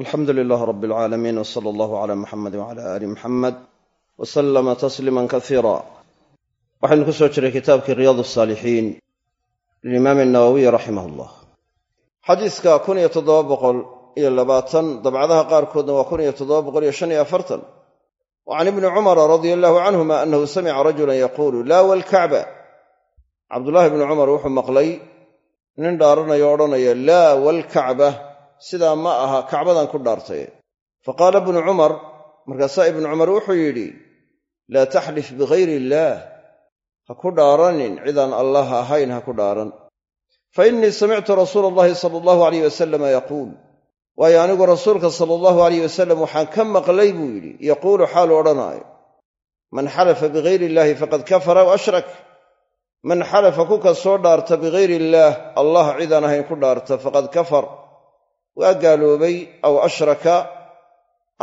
alxamdu lilaah rab alcaalamiin w sala allahu cala muxamedi wcala aali muxamed w salama tasliima kasiira waxaynu ku soo jiray kitaabkii riyaad asaalixiin lilimaami nawowiy raximah llah xadiiska kun iyo toddoba boqol iyo labaatan dabcadaha qaarkoodna waa kun iyo toddoba boqol iyo shan iyo afartan. Wa can ibni cumara radia allahu canhuma annahu samica rajulan yaquulu laa walkacba cabdullaahi bni cumar wuxuu maqlay nin dhaaranayo odhanaya sidaa ma aha kacbadan ku dhaartay. Fa qaala ibnu cumar markaasaa ibnu cumar wuxuu yidhi laa taxlif bigayri illaah ha ku dhaaranin cidaan allah ahayn ha ku dhaaran. Fa innii samictu rasuula allahi sala allahu alayh wasalama yaquul. Waayo anigu rasuulka sala allahu alayh wasalam waxaan ka maqlay buu yidhi yaquulu xaalu odhanaayo man xalafa bigayri illaahi faqad kafara w ashrak. Man xalafa ku kastoo dhaarta bigayri illaah allah cidaan ahayn ku dhaarta faqad kafar waa gaaloobay aw ashraka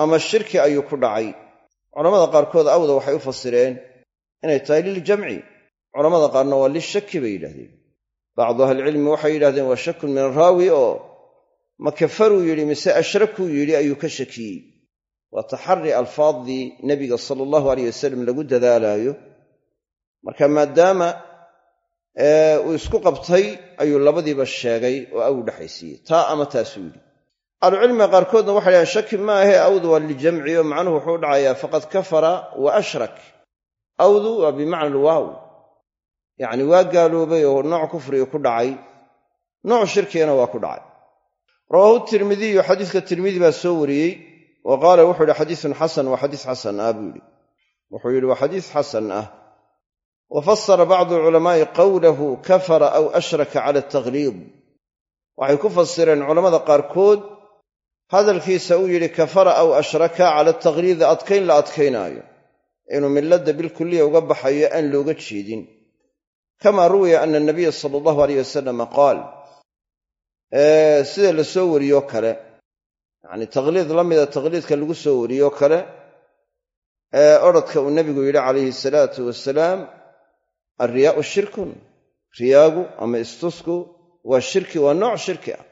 ama shirki ayuu ku dhacay. Culammada qaarkood awda waxay u fasireen inay tahay liljamci culammada qaarna waa lishaki bay yidhahdeen bacdu ahlicilmi waxay yidhahdeen waa shakun min araawi oo ma kafaruu yidhi mise ashrakuu yidhi ayuu ka shakiyey. Waa taxari alfaaddii nebiga sala allahu aleyh wasalam lagu dadaalaayo. Marka maadaama uu isku qabtay ayuu labadiiba sheegay oo aw dhexaysiiyey taa ama taasuu yidhi. Ahlucilmiga qaarkoodna waxay dhahaen shaki ma ahe awdu waa lijamci oo macnuhu wuxuu dhacayaa faqad kafara wa ashrak. Awdu waa bimacna alwaaw yacni waa gaaloobay oo nooc kufriga ku dhacay. Nooc shirkigana waa ku dhacay. Rawaahu tirmidiyu xadiiska tirmidi baa soo wariyey wa qaala wuxuu yidhi xadiisun xasan waa xadiis xasan ah buu yidhi. Wuxuu yidhi waa xadiis xasan ah wa fasara bacdu culamaa'i qowlahu kafara aw ashraka cala ataqliid waxay ku fasireen culammada qaarkood hadalkiisa uu yidhi kafara aw ashraka cala ataqliidi adkayn la adkaynaayo. Inuu milladda bilkulliya uga baxayo aan looga jeedin. Kamaa ruwiya ana anabiya sala allahu aleyh wasalama qaal sida la soo wariyoo kale yacnii taqliid la mida taqliidka lagu soo wariyoo kale ee odrhodka uu nebigu yidhi calayhi salaatu wasalaam alriyaau shirkun riyaagu ama istusku waa shirki waa nooc shirki ah.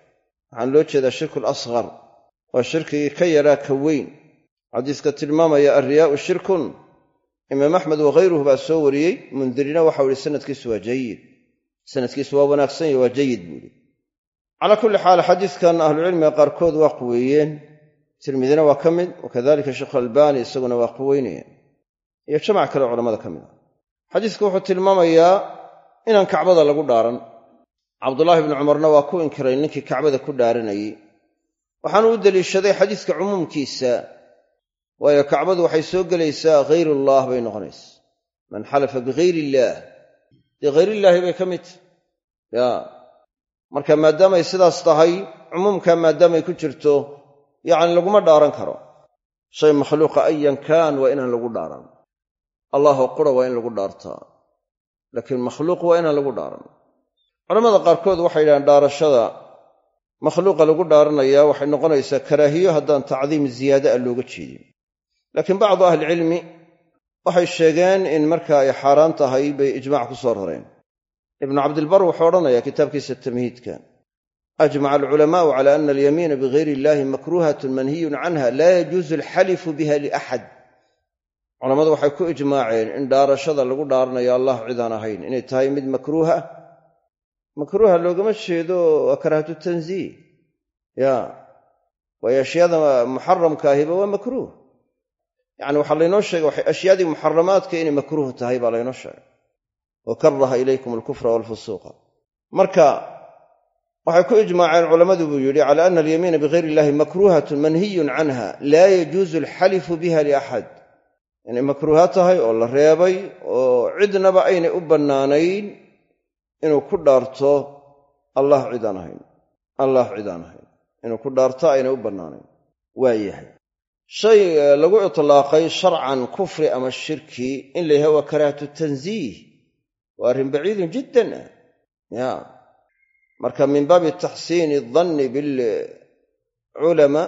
Waxaan loo jeedaa shirku waa shirkigii ka yaraa ka weyn. Xadiiska tilmaamaya alriyaau shirkun. Imaam axmed wakhayruhu baa soo wariyey mundirina waxau ihi sanadkiisu waa jayid sanadkiisu waa wanaagsan iyo waa jayid buu ihi calaa kulli xaal xadiiskan ahlucilmiga qaarkood waa quweeyeen. Tirmidina waa ka mid wakadalika sheekhu albaani isaguna waa quweynaya iyo jamac kale culamada ka mid ah xadiisku wuxuu tilmaamayaa inaan kacbada lagu dhaaran. Cabdulaahi bnu cumarna waa ku inkiray ninkii kacbada ku dhaaranayey waxaanu u deliishaday xadiiska cumuumkiisa waayo kacbadu waxay soo gelaysaa hayrullaah bay noqonaysaa. Man xalafa bigayri illaah dee hayrillaahi bay ka mid tahy ya marka maadaamay sidaas tahay cumuumkaa maadaamay ku jirto yacni laguma dhaaran karo. Shay makhluuqa ayan kaan waa inaan lagu dhaaran allahoo qura waa in lagu dhaartaa laakiin makhluuq waa inaan lagu dhaaran. Culamada qaarkood waxay yidhahaan dhaarashada makhluuqa lagu dhaaranaya waxay noqonaysaa karaahiyo haddaan tacdiim ziyaada a looga jeedin. Laakiin bacdu ahlicilmi waxay sheegeen in marka ay xaaraan tahay bay ijmac ku soo rareen. Ibnu cabdilbar wuxuu odhanayaa kitaabkiisa tamhiidka ajmaca alculamaau cala ana alyamiina bigayri illahi makruuhatun manhiyun canha laa yajuusu alxalifu biha liaxad culammadu waxay ku ijmaaceen in dhaarashada lagu dhaaranayo allah cidaan ahayn. Inay tahay mid makruuha. Makruuha loogama jeedo waa karaahatu tanziih. Ya waayo ashyaada muxaramka ahiba waa makruuh. Yacni waxaa laynoo sheegay ashyaadii muxaramaadka inay makruuh tahay baa laynoo sheegay. Wa karaha ilaykum alkufra waalfusuuqa marka waxay ku ijmaaceen culammadu buu yidhi cala ana alyamiina bigayri illahi makruuhatun manhiyun canha laa yajuusu alxalifu biha liaxad inay makruuha tahay oo la reebay oo cidnaba aynay u bannaanayn inuu ku dhaarto allah cidaan ahayn. Allah cidaan ahayn. Inuu ku dhaarto aynay u bannaanayn. Waa yahay. Shay lagu itlaaqay sharcan kufri ama shirki in la yahay waa karaahatu tanziih. Waa arrin baciidun jiddan ah. Ya. Marka min baabi taxsiini danni bilculamaa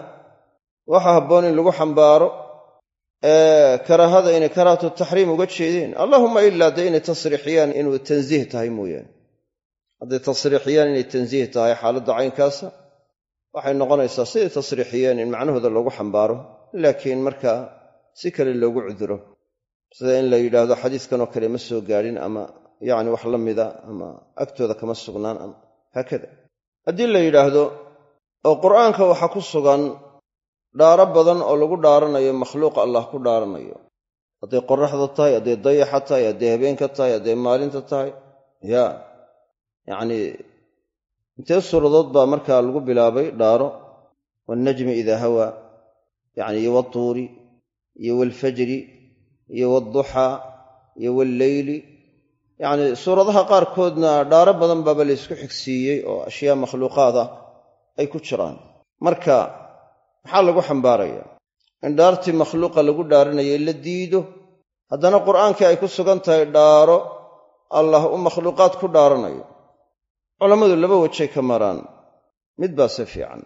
waxaa habboon in lagu xambaaro karaahada inay karaahatu taxriim uga jeedeen allahuma ilaa dee inay tasriixiyaan inuu tanziih tahay mooyaane. Hadday tasriixiyaan inay tanziih tahay xaaladda caynkaasa waxay noqonaysaa siday tasriixiyeen in macnahooda lagu xambaaro laakiin markaa si kale loogu cuduro. Sida in la yidhaahdo xadiiskanoo kale ma soo gaadhin ama yacni wax la mida ama agtooda kama sugnaan ama haakada haddii la yidhaahdo oo qur'aanka waxaa ku sugan dhaaro badan oo lagu dhaaranayo makhluuq allah ku dhaaranayo. Hadday qoraxda tahay hadday dayaxa tahay hadday habeenka tahay hadday maalinta tahay ya. Yacnii intee suuradood baa markaa lagu bilaabay dhaaro? Waalnajmi idaa hawaa yacni iyo watuuri iyo waalfajri iyo waalduxaa iyo walleyli yacnii suuradaha qaarkoodna dhaaro badan baaba la ysku xigsiiyey oo ashyaa makhluuqaad ah ay ku jiraan. Marka maxaa lagu xambaaraya? In dhaartii makhluuqa lagu dhaaranayay la diido. Haddana qur'aankii ay ku sugan tahay dhaaro allah u makhluuqaad ku dhaaranayo. Culammadu laba wejay ka maraan. Mid baase fiican.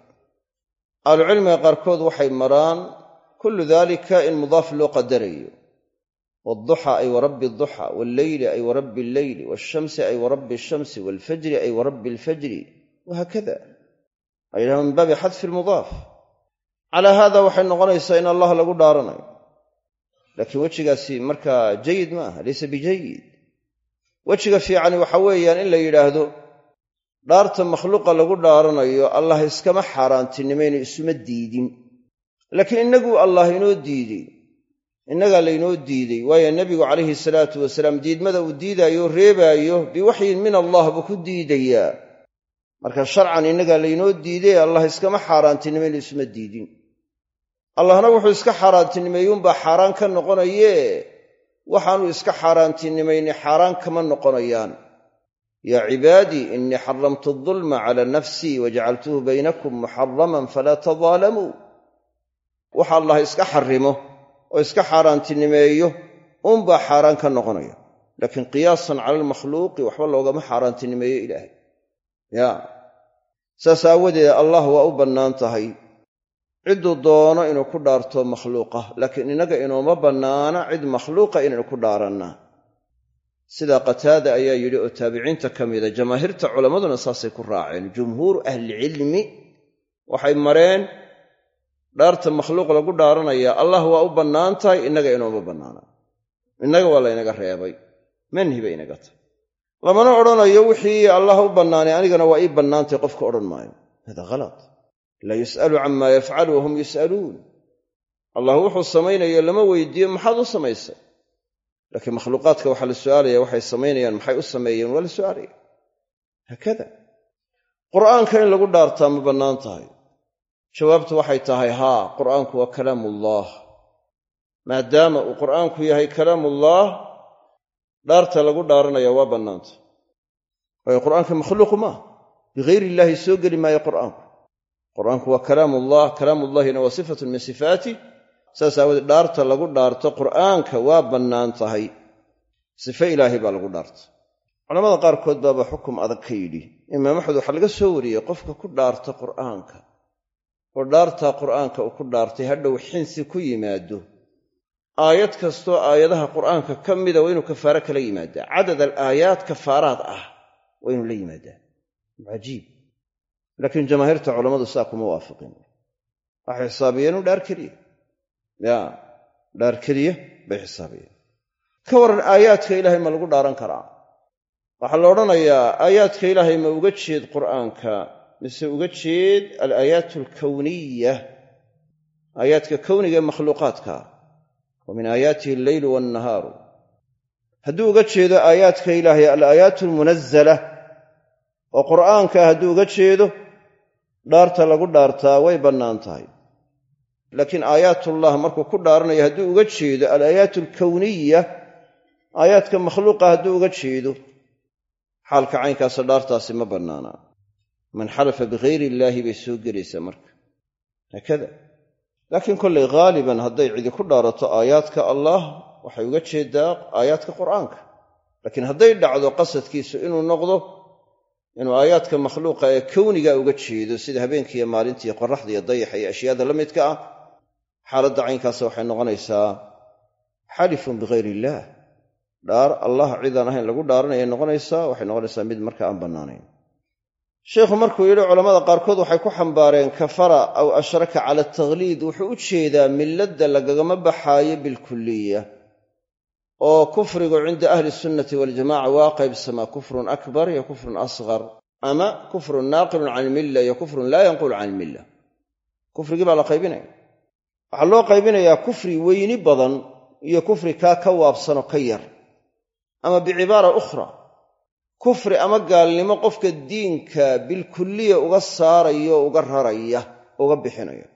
Ahlucilmiga qaarkood waxay maraan kullu daalika in mudaaf loo qadarayo. Waalduxa ay warabbi duxa walleyli ay warabbi alleyli waalshamsi ay warabbi shamsi waalfajri ay warabbi alfajri. Wahaakada ay yidhaha min baabi xadfi lmudaaf calaa haada waxay noqonaysaa in allah lagu dhaaranayo. Laakiin wejigaasi markaa jayid ma aha laysa bijayid wejiga fiicani waxa weeyaan in la yidhaahdo dhaarta makhluuqa lagu dhaaranayo allah iskama xaaraantinimayno isuma diidin. Laakiin innaguu allah inoo diidey innagaa laynoo diidey waayo nebigu calayhi salaatu wasalaam diidmada uu diidaayo reebaayo biwaxyin min allah buu ku diidayaa. Marka sharcan innagaa laynoo diidey allah iskama xaaraantinimayno isuma diidin allahna wuxuu iska xaaraantinimeeyuunbaa xaaraan ka noqonayee. Waxaanu iska xaaraantinimayni xaaraan kama noqonayaan. Yaa cibaadii innii xaramtu adulma cala nafsii wajacaltuhu baynakum muxaraman falaa tadaalamuu waxa allah iska xarimo oo iska xaaraantinimeeyo uunbaa xaaraan ka noqonaya. Laakiin qiyaasan cala almakhluuqi waxba loogama xaaraantinimeeyo ilaahay. Ya. Saas aawadeed allah waa u bannaan tahay cidduu doono inuu ku dhaarto makhluuqa laakiin innaga inooma bannaana cid makhluuqa inaynu ku dhaarannaa sidaa qataada ayaa yidhi oo taabiciinta ka mida jamaahiirta culammaduna saasay ku raaceen. Jumhuuru ahlicilmi waxay mareen dhaarta makhluuq lagu dhaaranaya allah waa u bannaan tahay innaga inooma bannaana. Innaga waa laynaga reebay. Manhi bay inaga tahay. Lamana odhanayo wixii allah u bannaanay anigana waa ii bannaantay qofka odhan maayo. Hada halat laa yus'alu camaa yafcalu wahum yus'aluun allah wuxuu samaynayo lama weydiiyo maxaad u samaysay laakiin makhluuqaadka waxaa la su'aalaya waxay samaynayaan maxay u sameeyeen waa la su'aalaya. Haakada. Qur'aanka in lagu dhaartaa ma bannaan tahay. Jawaabtu waxay tahay haa qur'aanku waa kalaamullaah maadaama uu qur'aanku yahay kalaamullaah dhaarta lagu dhaaranaya waa bannaanta waayo qur'aanka makhluuqu maaha bigayr illaahi soo geli maayo qur'aanku qur'aanku waa kalaamullah kalaamullahina waa sifatun min sifaatih saas aawoodee dhaarta lagu dhaarto qur'aanka waa bannaan tahay. Sife ilaahay baa lagu dhaarta. Culamada qaarkood baaba xukum adag ka yidhi. Imaam axmed waxaa laga soo wariyey qofka ku dhaarta qur'aanka oo dhaartaa qur'aanka uu ku dhaartay hadhow xinsi ku yimaado. Aayad kastoo aayadaha qur'aanka ka mida waa inuu kafaare kala yimaadaa cadad al aayaat kafaaraad ah waa inuu la yimaadaa. Cajiib laakiin jamaahiirta culammadu saa kuma waafaqin. Waxay xisaabiyeen u dhaar keliya. Ya dhaar keliya bay xisaabiyeen. Ka waran aayaadka ilaahay ma lagu dhaaran karaa? Waxaa la odhanayaa aayaadka ilaahay ma uga jeed qur'aanka mise uga jeed alaayaat alkawniya aayaadka kowniga ee makhluuqaadka. Wa min aayaatihi alleylu wannahaaru. Hadduu uga jeedo aayaadka ilaahay alaayaat almunazala oo qur'aanka hadduu uga jeedo dhaarta lagu dhaartaa way bannaan tahay. Laakiin aayaatullah markuu ku dhaaranayo hadduu uga jeedo alaayaat alkawniya aayaadka makhluuqa hadduu uga jeedo xaalka caynkaasa dhaartaasi ma bannaana. Man xalafa bigayri illaahi bay soo gelaysaa marka. Haakada. Laakiin kollay haaliban hadday cidi ku dhaarato aayaadka allaah waxay uga jeedaa aayaadka qur'aanka. Laakiin hadday dhacdo qasadkiisu inuu noqdo inuu aayaadka makhluuqa ee kowniga uga jeedo sida habeenkiiyo maalintiiyo qoraxda iyo dayaxa iyo ashyaada la midka ah xaaladda caynkaasa waxay noqonaysaa xalifun bigayr illaah dhaar allah cidaan ahayn lagu dhaaranaya noqonaysaa waxay noqonaysaa mid marka aan bannaanayn. Sheikhu markuu yidhi culammada qaarkood waxay ku xambaareen kafara aw ashraka cala takhliid wuxuu u jeedaa milladda lagagama baxaayo bilkuliya oo kufrigu cinda ahli sunnati waljamaca waa qaybsamaa kufrun akbar iyo kufrun asghar ama kufrun naaqilun can ilmilla iyo kufrun laa yanqulu can ilmilla kufrigii baa la qaybinaya. Waxaa loo qaybinayaa kufri weyni badan iyo kufri kaa ka waabsanoo ka yar ama bicibaara ukhra. Kufri ama gaalnimo qofka diinka bilkulliya uga saaraya oo uga raraya uga bixinaya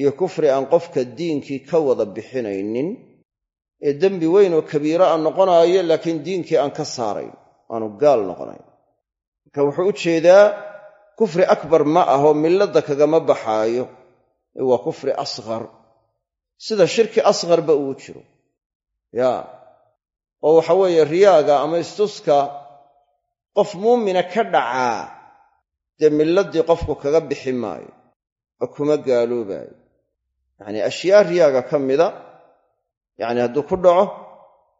iyo kufri aan qofka diinkii ka wada bixinaynin ee dembi weyn oo kabiira a noqonaayo laakiin diinkii aan ka saarayn aanu gaal noqonayn. Marka wuxuu u jeedaa kufri akbar ma aho milladda kagama baxaayo. Ee waa kufri asghar. Sida shirki asgharba uu jiro. Yaa oo waxa weeye riyaaga ama istuska qof muumina ka dhacaa dee milladdii qofku kaga bixi maayo oo kuma gaaloobaayo yacnii ashyaa riyaaga ka mida yacni hadduu ku dhaco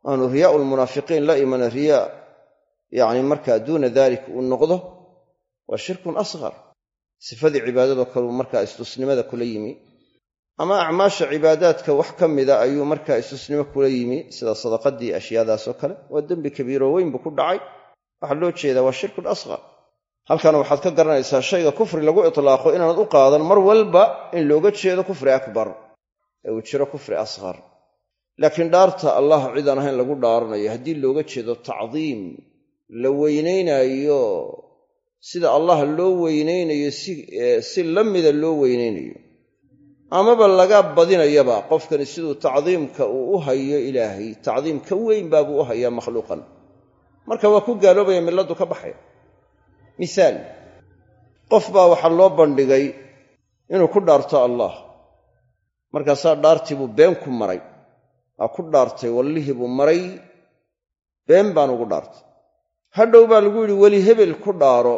aanu riyaa'u lmunaafiqiin la imana riyaa yacni markaa duuna dalik uu noqdo waa shirkun asghar. Sifadii cibaadadoo kaleu markaa istusnimada kula yimi. Ama acmaasha cibaadaadka wax ka mida ayuu markaa istusnimo kula yimi sida sadaqadii ashyaadaasoo kale. Waa dembi kabiiroo weyn buu ku dhacay. Waxaa loo jeedaa waa shirkun asghar. Halkana waxaad ka garanaysaa shayga kufri lagu itlaaqo inaanad u qaadan mar walba in looga jeedo kufri akbar. Ee uu jiro kufri asghar laakiin dhaarta allah cidaan ahayn lagu dhaaranayo haddii looga jeedo tacdiim la weynaynaayo sida allah loo weynaynayo si la mida loo weynaynayo amaba laga badinayaba qofkani siduu tacdiimka uu u hayo ilaahay tacdiim ka weyn baabuu u hayaa makhluuqan. Marka waa ku gaaloobaya milladdu ka baxaya. Misaal qof baa waxaa loo bandhigay inuu ku dhaarto allah markaasaa dhaartii buu been ku maray waa ku dhaartay wallihii buu maray been baan ugu dhaartay. Hadhow baa lagu yidhi weli hebel ku dhaaro.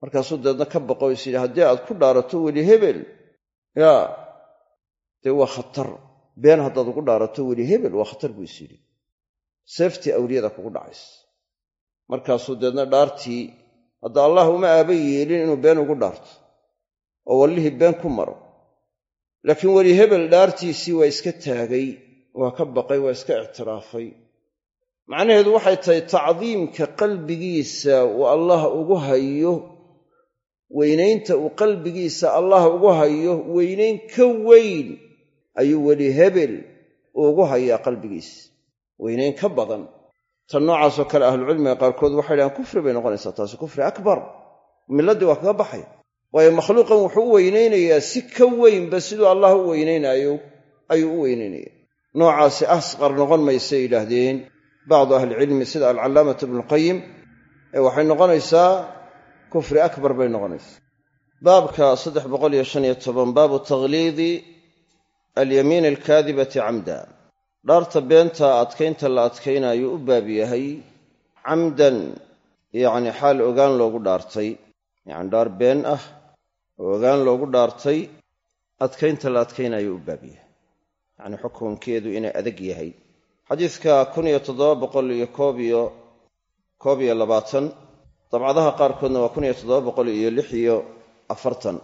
Markaasuu deedna ka baqo is yidhi haddii aad ku dhaarato weli hebel. Yaa dee waa khatar. Been haddaad ugu dhaarato weli hebel waa khatar buu is yidhi. Seeftii awliyada kugu dhacays markaasuu deedna dhaartii hadda allah uma aaba yeelin inuu been ugu dhaarto oo wallihii been ku maro. Laakiin weli hebel dhaartiisii waa iska taagay waa ka baqay waa iska ictiraafay. Macnaheedu waxay tahay tacdiimka qalbigiisa uu allah ugu hayo weynaynta uu qalbigiisa allah ugu hayo weynayn ka weyn ayuu weli hebel ugu hayaa qalbigiisa weynayn ka badan. Tan noocaasoo kale ahlucilmiga qaarkood waxay dhahaan kufri bay noqonaysaa taasi kufri akbar milladdii waa kaga baxaya waayo makhluuqan wuxuu u weynaynayaa si ka weynba siduu allah u weynaynaayo ayuu u weynaynaya noocaasi asqar noqon maysay yidhaahdeen. Bacdu ahlicilmi sida alcallaamatu ibnuqayim ee waxay noqonaysaa kufri akbar bay noqonaysaa. Baabka saddex boqol iyo shan iyo toban baabu takhliidi alyamiin alkaadibati camda. Dhaarta beenta adkaynta la adkaynaayo u baab yahay camdan yacni xaal ogaan loogu dhaartay. Yacni dhaar been ah oo ogaan loogu dhaartay adkaynta la adkaynaayo u baab yahay yacni xukunkeedu inay adag yahay. Xadiidka kun iyo toddoba boqol iyo koob iyo koob iyo labaatan dabcadaha qaarkoodna waa kun iyo toddoba boqol iyo lix iyo afartan.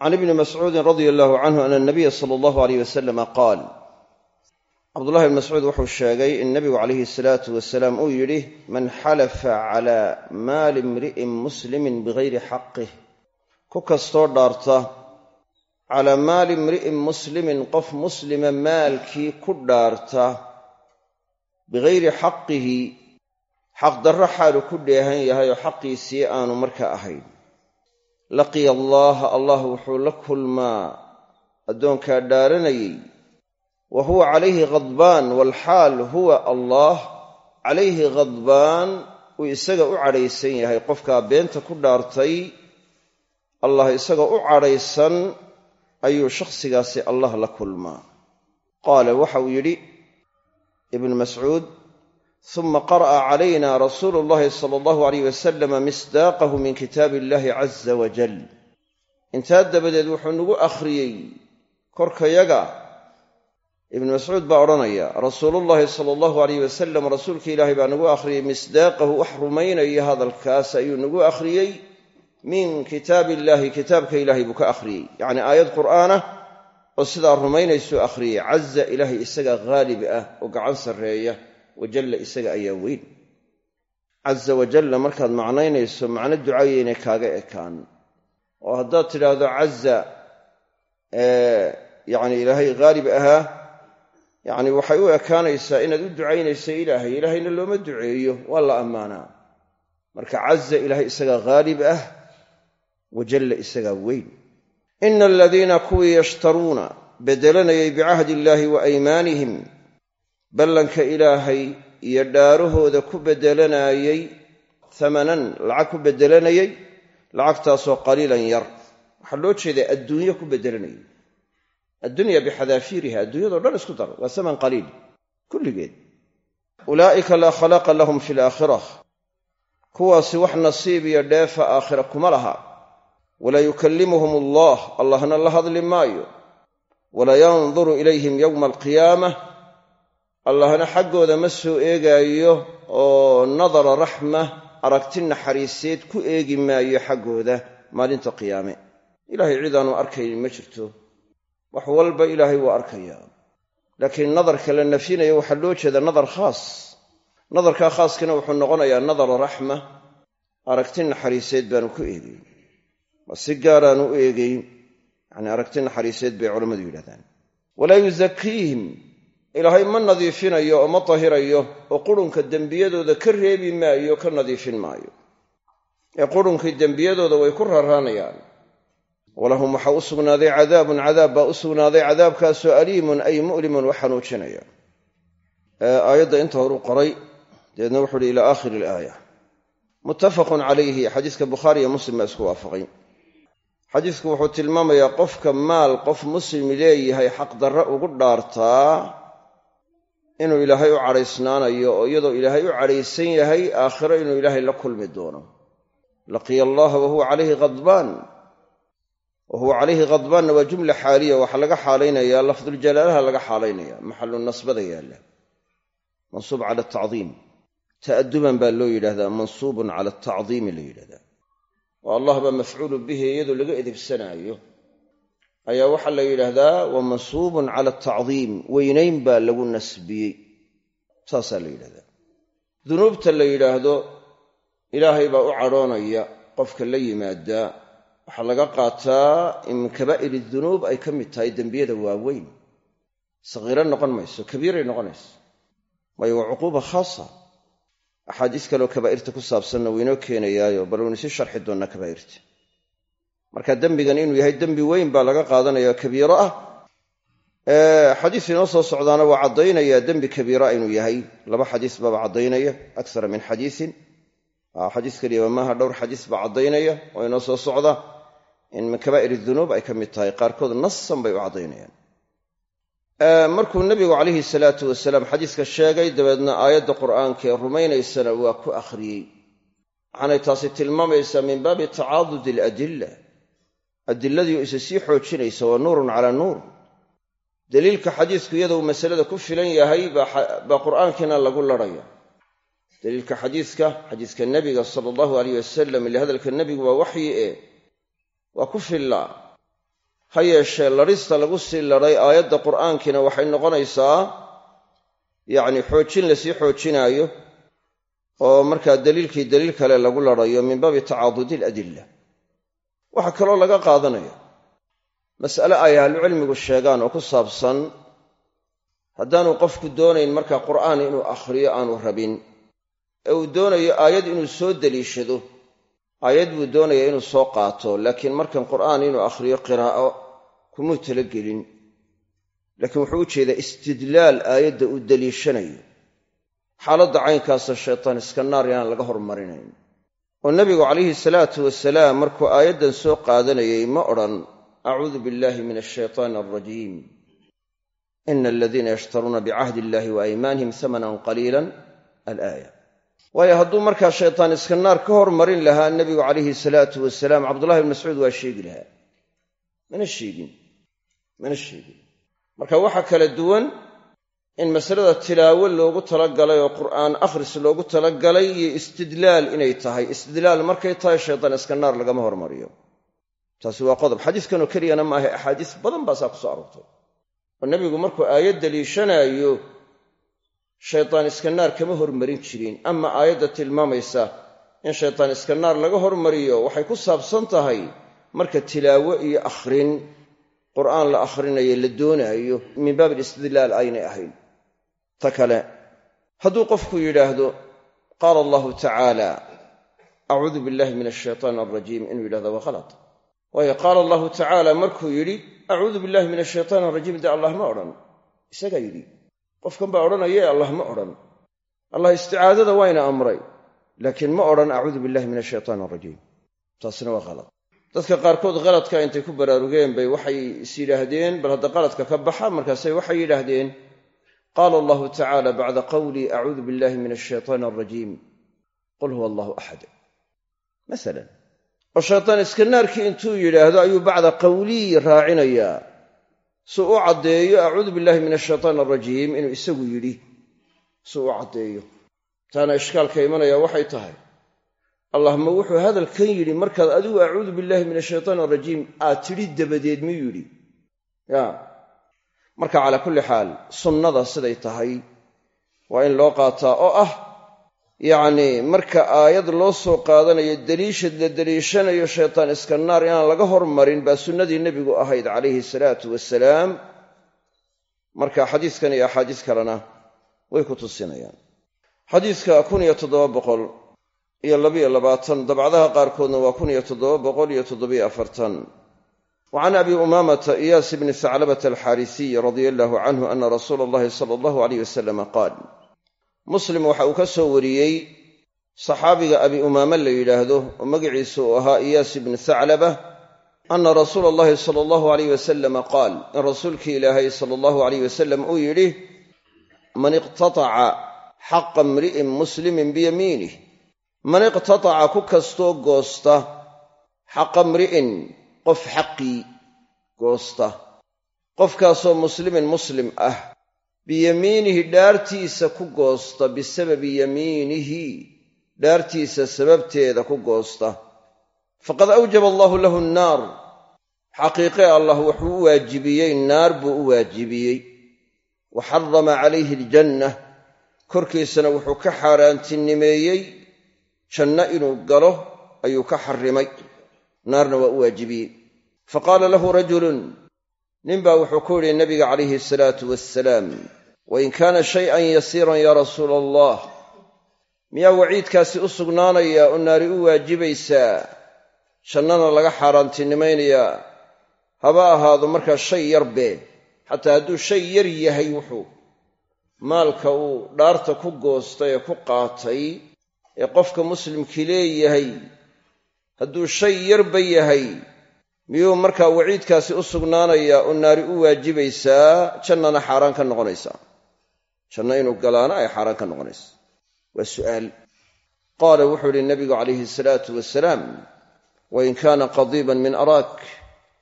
Can ibni mascuudin radia allahu canhu ana anabiya sala allahu aleyh wasalama qaal cabdullahi ibn mascuud wuxuu sheegay in nebigu calayhi salaatu wasalaam uu yidhi man xalafa calaa maali imri'in muslimin bigayri xaqih ku kastoo dhaarta calaa maali imri'in muslimin qof muslima maalkii ku dhaarta bigayri xaqihi xaqdarro xaalu ku dheehan yahay oo xaqiisii aanu markaa ahayn. Laqiya allaaha allah wuxuu la kulmaa addoonkaa dhaaranayey. Wa huwa calayhi khadbaan waalxaal huwa allaah. Calayhi khadbaan uu isaga u cadhaysan yahay qofkaa beenta ku dhaartay allah isagoo u cadhaysan ayuu shakhsigaasi allah la kulmaa. Qaala waxa uu yidhi ibnu mascuud uma qara'a calayna rasuulu llahi sala allahu alayh wasalama misdaaqahu min kitaabi illahi caza wajal intaa dabadeed wuxuu nagu akhriyey korkayaga ibnu mascuud baa odhanaya rasuulullaahi sala allahu alayh wasalam rasuulka ilaahay baa nagu akhriyey misdaaqahu wax rumaynaya hadalkaas ayuu nagu akhriyey min kitaabi illaahi kitaabka ilaahay buu ka akhriyey. Yacnii aayad qur'aanah oo sidaa rumaynaysuu akhriyey caza ilaahay isaga haalib ah oo gacan sarreeya wajalla isaga ayaa weyn. Caza wajalla markaad macnaynayso macno ducayeynay kaaga ekaan. Oo haddaad tidhaahdo caza yacni ilaahay haalib ahaa yacni waxay u ekaanaysaa inaad u ducaynayso ilaahay. Ilaahayna looma duceeyo waa la ammaanaa. Marka caza ilaahay isagaa haalib ah wajalla isagaa weyn. Ina aladiina kuwii yashtaruuna beddelanayay bicahdi illaahi wa aymaanihim. Ballanka ilaahay iyo dhaarahooda ku beddelanaayey hamanan lacag ku beddelanayey lacagtaasoo qaliilan yar. Waxaa loo jeedaa adduunyo ku beddelanayay addunya bixadaafiiriha adduunyadao dhan isku dar waa saman qaliil kulligeed. Ulaa'ika laa khalaqa lahum fi alaakhira kuwaasi wax nasiib iyo dheefa aakhira kuma laha walaa yukallimuhum allah allahna la hadli maayo walaa yanduru ilayhim yowma alqiyaamah allahna xaggooda ma soo eegaayo oo nadara raxma aragti naxariiseed ku eegi maayo xaggooda maalinta qiyaame ilahay cidaanu arkaynin ma jirto wax walba ilaahay waa arkayaa laakiin nadarka la nafyinayo waxaa loo jeedaa nadar khaas nadarkaa khaaskana wuxuu noqonayaa nadara raxma aragti naxariiseed baanu ku eegayn waa si gaaraanu u eegayn yacni aragti naxariiseed bay culammadu yidhahdaan. Walaa yusakiihim ilaahay ma nadiifinayo oo ma tahirayo oo qurunka dembiyadooda ka reebi maayo ka nadiifin maayo. Ee qurunkii dembiyadooda way ku raraanayaan walahum waxaa u sugnaaday cadaabun cadaab baa u sugnaaday cadaabkaasoo aliimun ay mu'limun wax xanuujinaya. Aayadda inta horuu qoray dabeedna wuxuu uhi ilaa aakhiri ilaaya muttafaqun calayhi xadiiska bukhaari iyo muslim baa isku waafaqay xadiisku wuxuu tilmaamayaa qofka maal qof muslimi leeyahay xaqdarre ugu dhaartaa inuu ilaahay u cadhaysnaanayo oo iyadoo ilaahay u cadhaysan yahay aakhiro inuu ilaahay la kulmi doono. Laqiya allaha wahuwa calayhi khadbaan wa huwa calayhi khadbaanna waa jumla xaaliya waxaa laga xaalaynayaa lafduljalaalaha laga xaalaynaya maxalu nasbada yaalla. Mansuub cala atacdiim ta'aduban baa loo yidhahdaa mansuubun cala atacdiimi la yidhahdaa oo allah baa mafcuulu bihi iyadoo laga edibsanaayo ayaa waxaa la yidhaahdaa wa mansuubun cala atacdiim weynayn baa lagu nasbiyey. Saasaa la yidhahdaa dunuubta la yidhaahdo ilaahay baa u cadhoonaya qofka la yimaadaa. Waxaa laga qaataa in min kabaa'iri dunuub ay ka mid tahay dembiyada waaweyn. Sakiiro noqon mayso kabiiray noqonayso. Waayo waa cuquuba khaasa axaadiis kaleoo kabaa'irta ku saabsanna waynoo keenayaayo bal waynu sii sharxi doonnaa kabaa'irta. Marka dembigan inuu yahay dembi weyn baa laga qaadanaya kabiiro ah. Xadiis inoo soo socdaana waa caddaynaya dembi kabiira inuu yahay. Laba xadiis baaba caddaynaya akara min xadiisin. Xadiis keliyaba maaha dhowr xadiis baa caddaynaya oo inoo soo socda. In kabaa'ir dunuub ay ka mid tahay qaarkood nasan bay u caddaynayaan markuu nebigu calayhi salaatu wasalaam xadiiska sheegay dabeedna aayadda qur'aanka ee rumaynaysana waa ku akhriyey. Waxaanay taasi tilmaamaysaa min baabi tacaadudi aladilla. Adilladii isa sii xoojinaysa waa nuurun calaa nuur. Daliilka xadiisku iyadou masalada ku filan yahay baa qur'aankiina lagu ladhaya daliilka xadiiska xadiiska nebiga sala allahu aleyh wasalam ile hadalka nebigu waa waxyi e waa ku fillaa ha yeeshee ladhista lagu sii ladhay aayadda qur'aankiina waxay noqonaysaa yacni xoojin la sii xoojinaayo oo markaa daliilkii daliil kale lagu ladhayo min baabi tacaadudi aladilla. Waxaa kaloo laga qaadanaya mas'ale ay ahlucilmigu sheegaan oo ku saabsan haddaanu qofku doonayn markaa qur'aan inuu akhriyo aanu rabin. Ee uu doonayo aayad inuu soo deliishado aayad buu doonaya inuu soo qaato laakiin markan qur'aan inuu akhriyo qiraa'o kumuu talagelin. Laakiin wuxuu u jeedaa istidlaal aayadda uu deliishanayo. Xaaladda caynkaasa shaytaan iska naar inaan laga hormarinayn. Oo nebigu calayhi salaatu wasalaam markuu aayaddan soo qaadanayay ma odhan acuudu billahi min ashaytaani alrajiim ina aladiina yashtaruuna bicahdi illahi wa aymaanihim hamanan qaliilan. Alaaya waayo hadduu markaa shaytaan iska naar ka hormarin lahaa nebigu calayhi salaatu wasalaam cabdullahi bn mascuud waa sheegi lahaa. Mana sheegin mana sheegin. Marka waxa kala duwan in masalada tilaawo loogu talagalay oo qur'aan akhris loogu talagalay iyo istidlaal inay tahay. Istidlaal markay tahay shaydaan iska naar lagama hormariyo. Taasi waa qodob. Xadiiskanoo keliyana maaha axaadiis badan baasaa ku soo aroortay oo nebigu markuu aayad daliishanaayo shaydaan iska naar kama hormarin jirin. Ama aayadda tilmaamaysa in shaydaan iska naar laga hormariyo waxay ku saabsan tahay marka tilaawo iyo akhrin qur'aan la akhrinayo la doonaayo min baab alistidlaal aynay ahayn. Ta kale hadduu qofku yidhaahdo qaala allahu tacaala acuudu billahi min ashaytaan alrajiim inuu yidhahdo waa khalad waayo qaala allahu tacaala markuu yidhi acuudu billahi min ashaytaan alrajiim dee allah ma odhan isagaa yidhi qofkan baa odhanaya ee allah ma odhan. Allah isticaadada wayna amray. Laakiin ma odhan acuudu billahi min ashaytaan alrajiim taasina waa khalad. Dadka qaarkood khaladka intay ku baraarugeen bay waxay is yidhaahdeen bal hadda qaladka ka baxa markaasay waxay yidhaahdeen qaala allahu tacaala bacda qawlii acuudu billahi min ashaytaan alrajiim qul huwa allahu axad masalan oo shaytaan iska naarkii intuu yidhaahdo ayuu bacda qawlii raacinayaa suu u caddeeyo acuudu billahi min ashaytaan alrajiim inuu isagu yidhi. Suu u caddeeyo. Taana ishkaalka imanaya waxay tahay. Allah ma wuxuu hadalkan yidhi markaad adigu acuudu billahi min ashaytaan alrajiim aad tidhi dabadeed miyuu yidhi? Ya. Marka calaa kulli xaal sunnada siday tahay. Waa in loo qaataa oo ah yacnii marka aayad loo soo qaadanayo deliishad la deliishanayo shaytaan iska naar inaan laga hormarin baa sunnadii nebigu ahayd calayhi salaatu wasalaam marka xadiiskan iyo axaadiis kalena way ku tusinayaan. Xadiiska kun iyo toddoba boqol iyo labiyo labaatan dabcadaha qaarkoodna waa kun iyo toddoba boqol iyo toddobiyo afartan. Wa can abi umaamata iyaas bni saclabata alxaarisiy radia allahu canhu ana rasuula allahi sala allahu aleyh wasalama qaal muslim waxa uu ka soo wariyey saxaabiga abi umaame la yidhaahdo oo magaciisu uu ahaa iyaas ibnu thaclaba ana rasuula allahi sala allahu aleyh wasalama qaal in rasuulkii ilaahay sala allahu aleyh wasalam uu yidhi man iqtataca xaqa imri'in muslimin biyamiinih man iqtataca ku kastoo goosta xaqa mri'in qof xaqii goosta qofkaasoo muslimin muslim ah biyamiinihi dhaartiisa ku goosta bisababi yamiinihi dhaartiisa sababteeda ku goosta. Faqad awjaba allahu lahu annaar. Xaqiiqe allah wuxuu u waajibiyey naar buu u waajibiyey. Wa xarama calayhi aljanna korkiisana wuxuu ka xaaraantinimeeyey janno inuu galo ayuu ka xarrimay. Naarna waa u waajibiyey. Fa qaala lahu rajulun ninbaa wuxuu ku yidhi nabiga calayhi asalaatu wassalaam wain kaana shay'an yasiiran yaa rasuula allah miyaa waciidkaasi u sugnaanayaa oo naari u waajibaysaa jannana laga xaaraantinimaynayaa. Haba ahaado markaa shay yarbe xataa hadduu shay yar yahay wuxuu maalka uu dhaarta ku goostay ee ku qaatay ee qofka muslimkii leeyahay hadduu shay yarba yahay miyuu markaa waciidkaasi u sugnaanayaa oo naari u waajibaysaa jannana xaaraan ka noqonaysaa janno inuu galaana ay xaaraan ka noqonaysaa waa su'aal. Qaala wuxuu idhi nabigu calayhi salaatu wasalaam wain kaana qadiiban min araak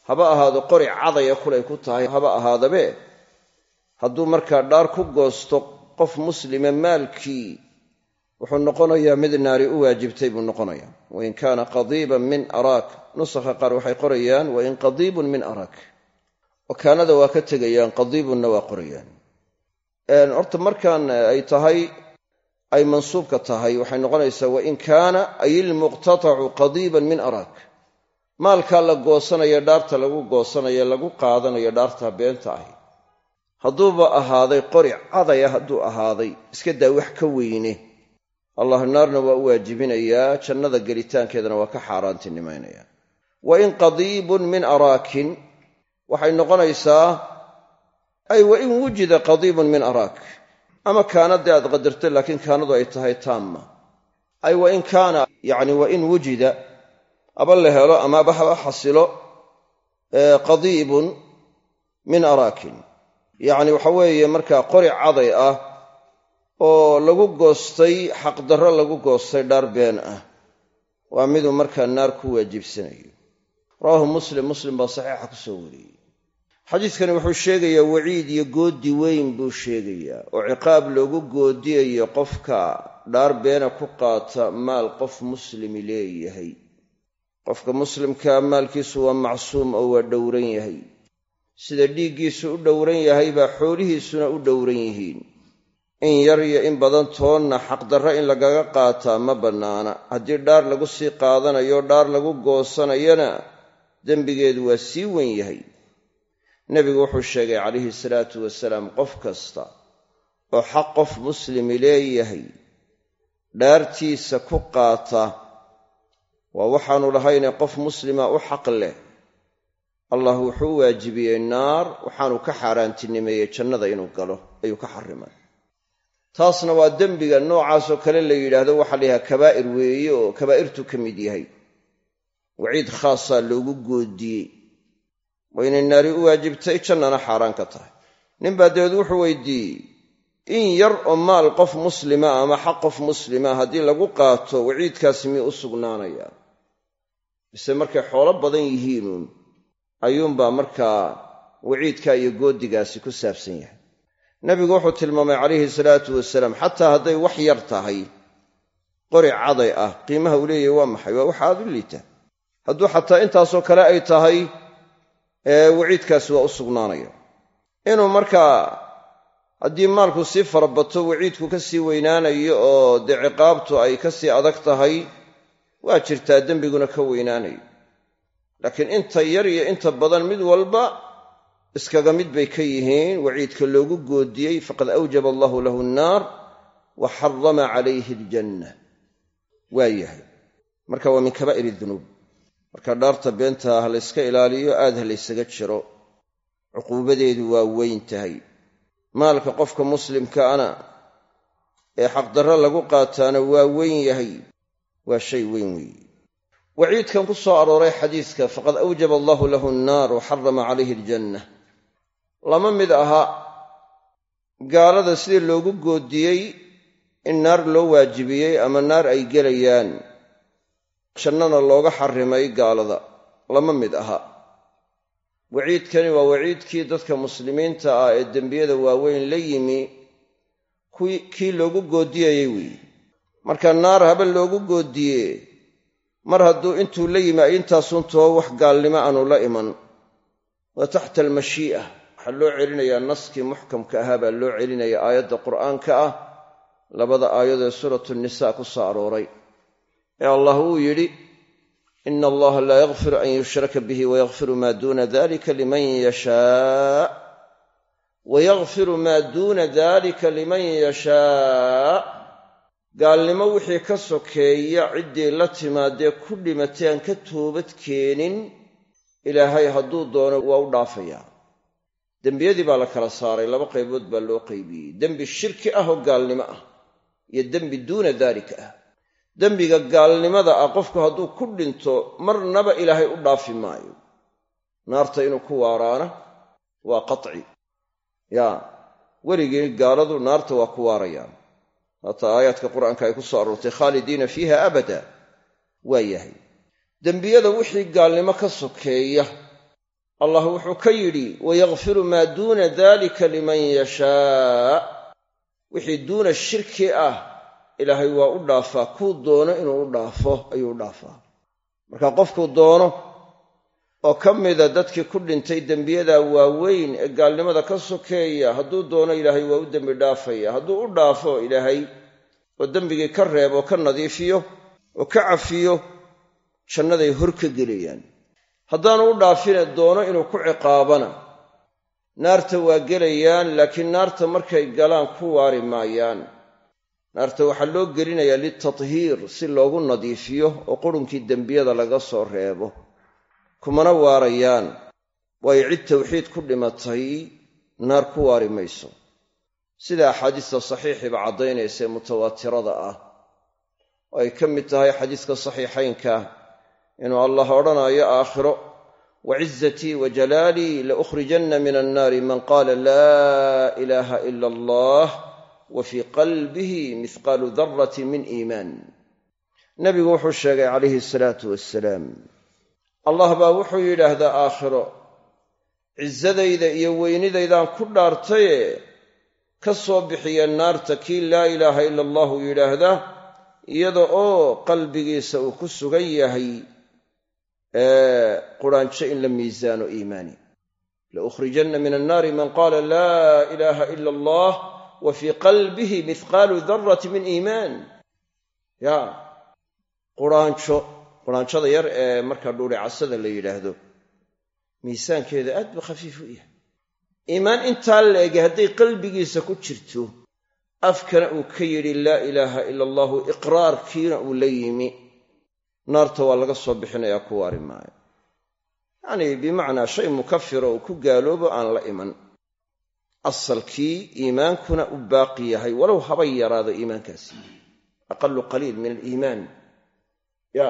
haba ahaado qori cadaya kulay ku tahay haba ahaadabe hadduu markaa dhaar ku goosto qof muslima maalkii wuxuu noqonayaa mid naari u waajibtay buu noqonayaa. Wain kaana qadiiban min araak nusakha qaar waxay qorayaan wain qadiibun min araak. Wakaanada waa ka tegayaan qadiibunna waa qorayaan horta markaan ay tahay ay mansuubka tahay waxay noqonaysaa wain kaana ay ilmuqtatacu qadiiban min araak. Maalkaa la goosanaya dhaarta lagu goosanayo lagu qaadanayo dhaarta beenta ahi. Hadduuba ahaaday qori cadaya hadduu ahaaday iska daa wax ka weyne. Allah naarna waa u waajibinayaa jannada gelitaankeedana waa ka xaaraantinimaynaya. Wa in qadiibun min araakin. Waxay noqonaysaa ay wa in wujida qadiibun min araak. Ama kaanadee aad qadarto laakiin kaanadu ay tahay taamma. Ay wa in kaana yacni wa wujida aba la helo ama aba haba xasilo qadiibun min araakin. Yacni waxa weeye markaa qori caday ah oo lagu goostay xaqdarro lagu goostay dhaar been ah waa miduu markaa naar ku waajibsanayo. Rawaahu muslim muslim baa saxiixa ku soo wariyey xadiidkani wuxuu sheegayaa waciid iyo goodi weyn buu sheegayaa oo ciqaab loogu goodiyayo qofka dhaar beena ku qaata maal qof muslimi leeyahay. Qofka muslimkaa maalkiisu waa macsuum oo waa dhowran yahay. Sida dhiiggiisu u dhowran yahay baa xoolihiisuna u dhowran yihiin. In yar iyo in badan toonna xaqdarro in lagaga qaataa ma bannaana. Haddii dhaar lagu sii qaadanayo dhaar lagu goosanayana dembigeedu waa sii wen yahay nebigu wuxuu sheegay calayhi salaatu wasalaam qof kasta oo xaq qof muslimi leeyahay dhaartiisa ku qaata waa waxaanu lahayne qof muslima u xaq leh. Allah wuxuu waajibiyey naar waxaanu ka xaaraantinimeeyey jannada inuu galo ayuu ka xarimay taasna waa dembiga noocaasoo kale la yidhaahdo waxaa la kabaa'ir weeye oo kabaa'irtu ka mid yahay. Waciid khaasaa loogu goodiyey waa inay naari u waajibtay jannana xaaraan ka tahay. Ninbaa dabeed wuxuu weydiiyey in yar oo maal qof muslima ama xaq qof muslima haddii lagu qaato waciidkaasi miyuu u sugnaanayaa? Mise markay xoolo badan yihiinuun ayuunbaa markaa waciidkaa iyo goodigaasi ku saabsan yahay. Nebigu wuxuu tilmaamay calayhi salaatu wasalaam xataa hadday wax yar tahay qori caday ah qiimaha uu leeyahy waa maxay? Waa wax aad u liita. Hadduu xataa intaasoo kale ay tahay waciidkaasi waa u sugnaanaya. Inuu markaa haddii maalku sii farabato waciidku ka sii weynaanayo oo dee ciqaabtu ay ka sii adag tahay waa jirtaa dembiguna ka weynaanayo. Laakiin inta yar iyo inta badan mid walba iskaga mid bay ka yihiin. Waciidka loogu goodiyey faqad awjaba allahu lahu annaar wa xarama calayhi aljanna. Waa yahay. Marka waa min kabaa'ir dunuub marka dhaarta beenta ha layska ilaaliyo aad ha laysaga jiro. Cuquubadeedu waa weyn tahay. Maalka qofka muslimkaana ee xaqdarro lagu qaataana waa weyn yahay. Waa shay weyn weeye waciidkan ku soo arooray xadiiska faqad awjaba allahu lahu annaar wa xarama calayhi aljanna lama mid aha gaalada sidii loogu goodiyey in naar loo waajibiyey ama naar ay gelayaan jannana looga xarimay gaalada. Lama mid aha. Waciidkani waa waciidkii dadka muslimiinta ah ee dembiyada waaweyn la yimi. Kii loogu goodiyayey weeye marka naar haba loogu goodiye. Mar hadduu intuu la yimi ay wax gaalnimo aanu la iman. Waa taxta almashii'a. Waxaa loo celinayaa naskii muxkamka ahaa baa loo celinaya aayadda qur'aanka ah. Labada aayadee suuratu nisaa ku soo arooray ee allah uu yidhi ina allaha laa yakfiru an yushraka bihi wayakfiru maa duuna dalika liman yashaa wayakfiru maa duuna dalika liman yashaa gaalnimo wixii ka sokeeya ciddii la timaadee ku dhimatay aan ka toobad keenin ilaahay hadduu doono waa u dhaafayaa dembiyadii baa la kala saaray laba qaybood baa loo qaybiyey dembi shirki ah oo gaalnimo ah iyo dembi duuna daalika ah dembiga gaalnimada ah qofku hadduu ku dhinto marnaba ilaahay u dhaafi maayo. Naarta inuu ku waaraana waa qaci yaa weligii gaaladu naarta waa ku waarayaan. Haata aayaadka qur'aanka ay ku soo aroortay khaalidiina fiiha abada waa yahay. Dembiyada wixii gaalnimo ka sokeeya allah wuxuu ka yidhi wayakfiru maa duuna dalika liman yashaa. Wixii duuna shirki ah ilaahay waa u dhaafaa. Kuu doono inuu u dhaafo ayuu u dhaafaa. Marka qofkuu doono oo ka mida dadkii ku dhintay dembiyada waaweyn ee gaalnimada ka sokeeya hadduu doono ilaahay waa u dembi dhaafaya. Hadduu u dhaafo ilaahay oo dembigii ka reebo ka nadiifiyo oo ka cafiyo jannaday hor ka gelayaan. Haddaanu u dhaafine doono inuu ku ciqaabana. Naarta waa gelayaan laakiin naarta markay galaan ku waari maayaan naarta waxaa loo gelinayaa litathiir si loogu nadiifiyo oo qurunkii dembiyada laga soo reebo. Kumana waarayaan. Waayo cid tawxiid ku dhimatay naar ku waari mayso. Sida axaadiista saxiixiiba caddaynaysa ee mutawaatirada ah. Oo ay ka mid tahay xadiiska saxiixaynka inuu allah odhanayo aakhiro wacizatii wa jalaalii laukhrijanna min annaari man qaala laa ilaaha ila allah wa fii qalbihi mihqaalu darati min iimaan. Nebigu wuxuu sheegay calayhi salaatu wassalaam allah baa wuxuu yidhaahdaa aakhiro cisadayda iyo weynidaydaan ku dhaartaye ka soo bixiya naarta kii laa ilaaha ila allahu yidhaahda iyada oo qalbigiisa uu ku sugan yahay quraanjo in la miisaano iimaani. Laukhrijanna min annaari man qaala laa ilaaha ila allah wa fii qalbihi mithqaalu darati min iimaan. Ya quraanjo quraanjada yar ee marka dhuuricasada la yidhaahdo miisaankeeda aad buu khafiif u yahay. Iimaan intaa la ege hadday qalbigiisa ku jirto afkana uu ka yidhi laa ilaaha ila allahu iqraarkiina uu la yimi. Naarta waa laga soo bixinayaa ku waari maayo. Yacnii bimacnaa shay mukafira uu ku gaaloobo aan la iman asalkii iimaankuna u baaqi yahay walow habay yaraado iimaankaasi. Aqalu qaliil min aliimaan. Ya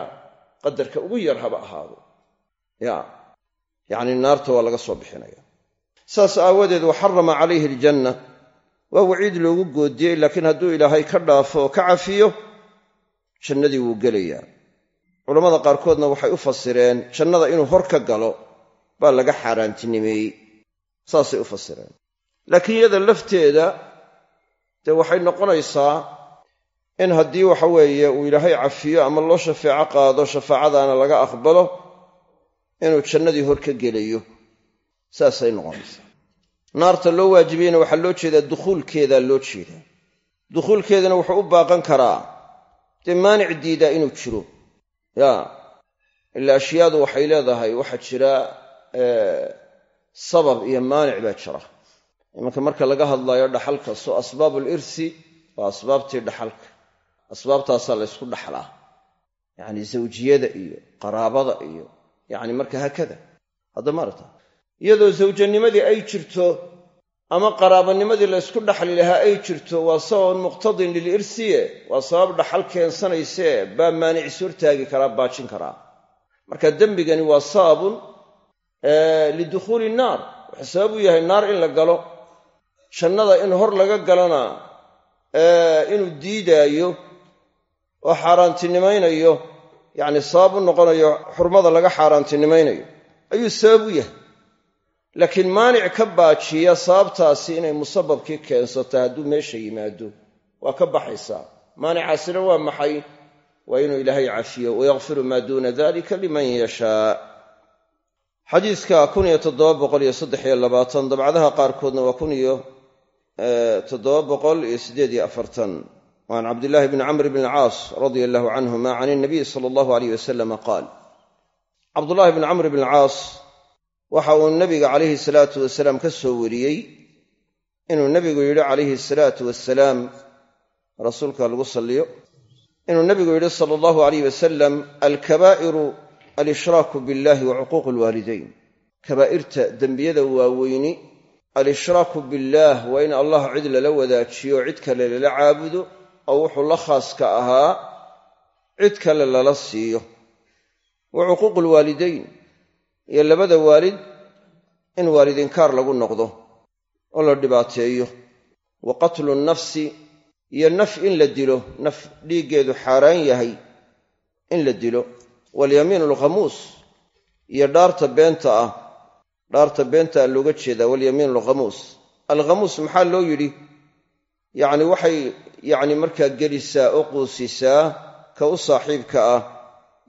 qadarka ugu yar haba ahaado. Ya yacni naarta waa laga soo bixinaya. Saas aawadeed waxarama calayhi aljanna. Waa waciid loogu goodiyey laakiin hadduu ilaahay ka dhaafo oo ka cafiyo jannadii wuu gelayaa. Culammada qaarkoodna waxay u fasireen jannada inuu hor ka galo baa laga xaaraantinimeeyey. Saasay u fasireen laakiin iyada lafteeda dee waxay noqonaysaa in haddii waxa weeye uu ilaahay cafiyo ama loo shafeeco qaado shafaacadaana laga aqbalo inuu jannadii hor ka gelayo. Saasay noqonaysaa. Naarta loo waajibiyeyna waxaa loo jeedaa dukhuulkeedaa loo jeedaa. Dukhuulkeedana wuxuu u baaqan karaa dee maanic diidaa inuu jiro. Ya ilaa ashyaadu waxay leedahay waxaa jira sabab iyo maanic baa jira imanka marka laga hadlayo dhaxalka soo asbaabul irsi waa asbaabtii dhaxalka. Asbaabtaasaa la ysku dhaxlaa. Yacni zawjiyada iyo qaraabada iyo yacni marka haakada hadda maarata iyadoo zawjanimadii ay jirto ama qaraabanimadii la ysku dhaxli lahaa ay jirto waa sababun muqtadin lilirsiye waa sabab dhaxal keensanaysee baa maanicis hortaagi karaa baajin karaa. Marka dembigani waa sababun lidukhuuli naar. Wuxuu sabab u yahay naar in la galo jannada in hor laga galana inuu diidaayo oo xaaraantinimaynayo yacni sabab u noqonayo xurmada laga xaaraantinimaynayo ayuu sabab u yahay. Laakiin maanic ka baajiya sababtaasi inay musababkii keensato hadduu meesha yimaado waa ka baxaysaa. Maanicaasina waa maxay? Waa inuu ilaahay cafiyo wayakfiru maa duuna dalika liman yashaa. Xadiiska dabcadaha qaarkoodna waa waan cabdillaahi bni camr bn alcaas radia allahu canhuma can inabiy sala allahu aleyh wasalama qaal cabdullahi bni camr bn alcaas waxa uu nabiga calayhi salaatu wasalaam ka soo wariyey inuu nebigu yidhi calayhi salaatu wasalaam rasuulka lagu salliyo inuu nebigu yidhi sala allahu alayh wasalam alkabaa'iru alishraaku billahi wa cuquuqu alwaalidayn. Kabaa'irta dembiyada waaweyni alishraaku billaah waa in allah cid lala wadaajiyo cid kale lala caabudo oo wuxuu la khaaska ahaa cid kale lala siiyo. Wa cuquuqu alwaalidayn iyo labada waalid in waalidinkaar lagu noqdo oo la dhibaateeyo. Wa qatlu nnafsi iyo naf in la dilo naf dhiiggeedu xaaraan yahay in la dilo. Walyamiinu alkhamuus iyo dhaarta beenta ah dhaarta beenta looga jeedaa walyamiinu alkhamuus alkhamuus maxaa loo yidhi? Yacni waxay yacni markaa gelisaa oo quusisaa ka u saaxiibka ah.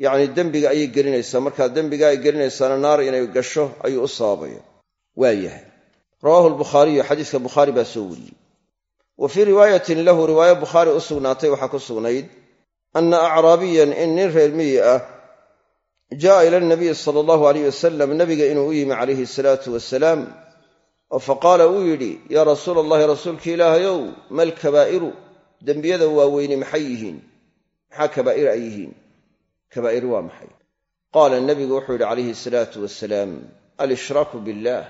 Yacni dembiga ayay gelinaysaa. Markaa dembiga ay gelinaysaana naar inay gasho ayuu u sababaya waa yahay. Rawaahu albukhaariyu xadiiska bukhaari baa soo wariyey. Wa fii riwaayatin lahu riwaayo bukhaari u sugnaatay waxaa ku sugnayd anna acraabiyan in nin reer miyi ah jaa'a ila nabiyi sala allahu alayh wasalam nabiga inuu u yimi calayhi salaatu wasalaam oo faqaala uu yidhi yaa rasuula allahi rasuulka ilaahayow mal kabaa'iru dembiyada waaweyni maxay yihiin? Maxaa kabaa'ir ay yihiin? Kabaa'ir waa maxay? Qaala nabigu wuxuu yidhi calayhi salaatu wasalaam alishraaku billaah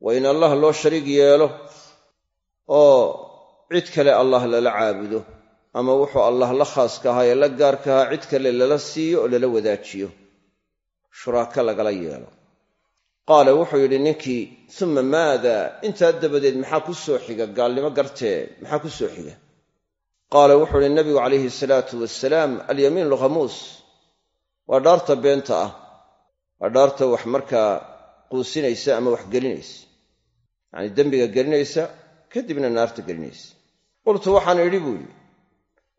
waa in allah loo shariig yeelo oo cid kale allah lala caabudo ama wuxuu allah la khaaska ahaa ee la gaarka ahaa cid kale lala siiyo oo lala wadaajiyo shuraaka lagala yeelo. Qaala wuxuu yidhi ninkii uma maada? Intaa dabadeed maxaa ku soo xiga gaalnimo gartee? Maxaa ku soo xiga? Qaala wuxuu yidhi nabigu calayhi salaatu wasalaam alyamiin alkhamuus waa dhaarta beenta ah. Waa dhaarta wax markaa quusinaysa ama wax gelinaysa. Yacanii dembiga gelinaysa kadibna naarta gelinaysa. Qultu waxaan idhi buu yidhi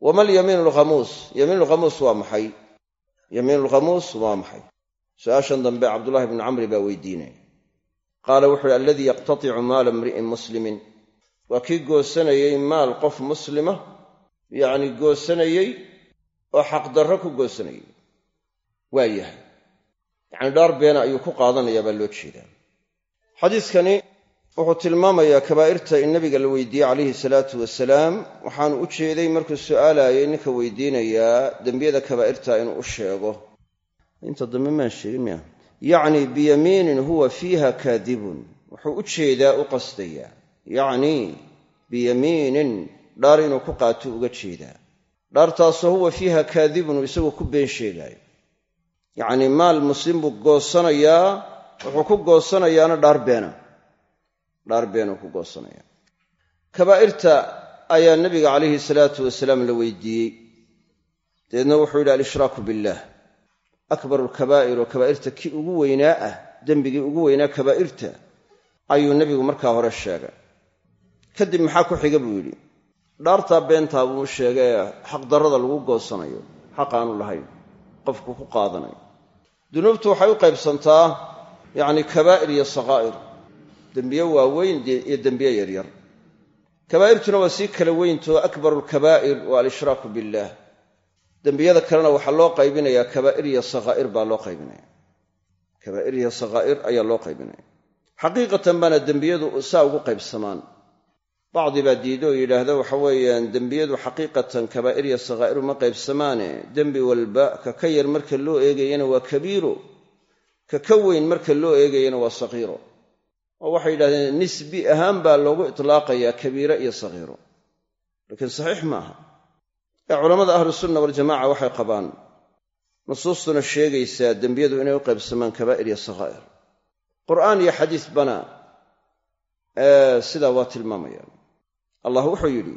wama alyamiinu alkhamuus yamiinu lkhamuus waa maxay? Yamiinu lkhamuus waa maxay su'aashan dambe cabdullahi bnu camri baa weydiinaya qaala wuxu uhi aladii yaqtaticu maala imri'in muslimin. Waa kii goosanayey maal qof muslima yacnii goosanayey oo xaqdarro ku goosanayey. Waa yahay. Yacni dhaar beena ayuu ku qaadanayaa baa loo jeedaa. Xadiiskani wuxuu tilmaamayaa kabaa'irta in nabiga la weydiiyey calayhi salaatu wasalaam waxaanu u jeeday markuu su'aalaayay ninka weydiinayaa dembiyada kabaa'irta inuu u sheego inta dambe maan sheegin miya. Yacni biyamiinin huwa fiiha kaadibun. Wuxuu u jeedaa u qasdayaa yacnii biyamiinin dhaar inuu ku qaato uga jeedaa. Dhaartaasoo huwa fiiha kaadibun isagoo ku been sheegaayo. Yacnii maal muslim buu goosanayaa wuxuu ku goosanayaana dhaar beena. Dhaar beenuu ku goosanaya kabaa'irta ayaa nabiga calayhi salaatu wasalaam la weydiiyey. Dabeedna wuxuu yidhialishraaku billaah akbaru alkabaa'ir oo kabaa'irta kii ugu weynaa ah dembigii ugu weynaa kabaa'irta ayuu nebigu markaa hore sheegay. Kadib maxaa ku xiga buu yidhi dhaartaa beentaa buu sheegay xaqdarrada lagu goosanayo xaq aanu lahayn qofku ku qaadanayo. Dunuubtu waxay u qaybsantaa yacni kabaa'ir iyo sakaa'ir dembiye waaweyn iyo dembiye yaryar. Kabaa'irtuna waa sii kala weyntoo akbaru alkabaa'ir waa alshraaku billaah dembiyada kalena waxaa loo qaybinayaa kabaa'ir iyo sakaa'ir baa loo qaybinaya. Kabaa'ir iyo sakaa'ir ayaa loo qaybinaya. Xaqiiqatan baana dembiyadu saa ugu qaybsamaan. Bacdi baa diido oo yidhaahda waxa weeyaan dembiyadu xaqiiqatan kabaa'ir iyo sakaa'ir uma qaybsamaane. Dembi walba ka ka yar marka loo eegayana waa kabiiro. Ka ka weyn marka loo eegayana waa sakiiro oo waxay yidhahdeen nisbi ahaan baa loogu itlaaqayaa kabiire iyo sakiiro laakiin saxiix maaha ee culammada ahlusunna waljamaca waxay qabaan nusuustuna sheegaysaa dembiyadu inay u qaybsamaan kabaa'ir iyo sakaa'ir qur'aan iyo xadiis bana sidaa waa tilmaamayaan. Allah wuxuu yidhi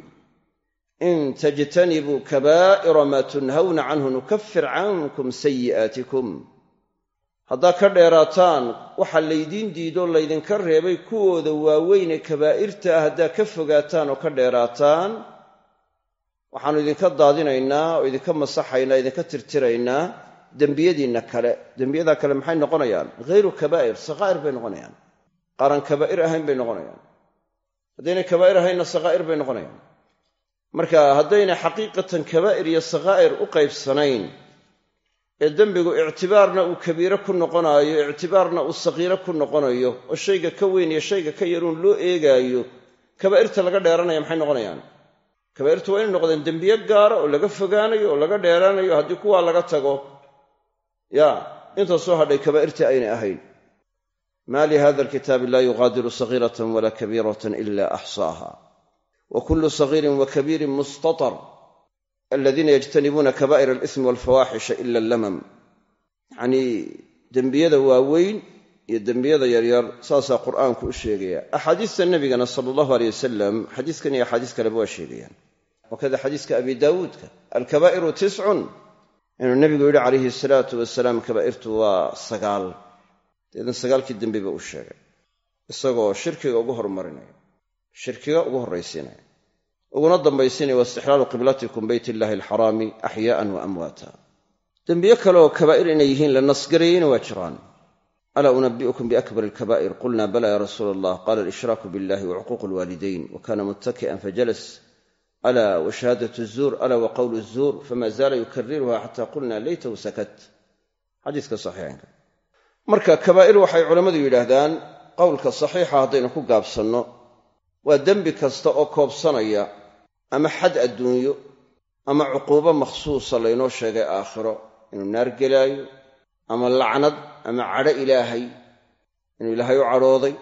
in tajtanibuu kabaa'ira maa tunhawna canhu nukafir cankum sayi'aatikum haddaad ka dheeraataan waxa laydiin diidoo laydinka reebay kuwooda waaweyne kabaa'irta ah haddaad ka fogaataan oo ka dheeraataan waxaannu idinka daadinaynaa oo idinka masaxaynaa idinka tirtiraynaa dembiyadiinna kale. Dembiyadaa kale maxay noqonayaan? Hayru kabaa'ir sakaa'ir bay noqonayaan. Qaaraan kabaa'ir ahayn bay noqonayaan. Haddaynay kabaa'ir ahaynna sakaa'ir bay noqonayaan. Marka haddaynay xaqiiqatan kabaa'ir iyo sakaa'ir u qaybsanayn ee dembigu ictibaarna uu kabiire ku noqonaayo ictibaarna uu sakiiro ku noqonayo oo shayga ka weyn iyo shayga ka yaruun loo eegaayo kabaa'irta laga dheeranaya maxay noqonayaan kabaa'irtu waa inay noqdeen dembiye gaara oo laga fogaanayo oo laga dheeraanayo haddii kuwaa laga tago. Ya inta soo hadhay kabaa'irtii aynay ahayn. Maa lihada alkitaabi laa yuqaadiru sagiiratan walaa kabiiratan ila axsaaha wa kullu sagiirin wa kabiirin mustatar. Aladiina yajtanibuuna kabaa'ir alismi walfawaaxisha ila allamam. Yacnii dembiyada waaweyn iyo dembiyada yaryar saasaa qur'aanku u sheegaya. Axaadiista nebigana sala allahu aleyh wasalam xadiiskan iyo axaadiis kaleba waa sheegayaan wakada xadiiska abi daawuudka alkabaa'iru tiscun inuu nebigu yidhi calayhi salaatu wasalaam kabaa'irtu waa sagaal. Deedna sagaalkii dembiba uu sheegay isagoo shirkiga ugu hormarinaya shirkiga ugu horraysiinaya uguna dambaysiinaya wa istixlaalu qiblatikum beyt illaahi alxaraami axyaa'an wa amwaata. Dembiyo kaleoo kabaa'ir inay yihiin la nasgarayeyna waa jiraan. Alaa unabi'ukum biakbar alkabaa'ir qulna bala ya rasuula allah qaala alshraaku billahi wa cuquuqu alwaalidayn wa kana muttaki'an fajalas alaa wa shahaadat zuur alaa wa qowlu zuur fama zaala yukariruha xata qulna leytahu sakat xadiiska saxiixaynka marka kabaa'ir waxay culammadu yidhaahdaan qowlka saxiixa haddaynu ku gaabsanno waa dembi kasta oo koobsanaya ama xad adduunyo ama cuquubo makhsuusa laynoo sheegay aakhiro inuu naar gelaayo ama lacnad ama cadho ilaahay inuu ilaahay u cadhooday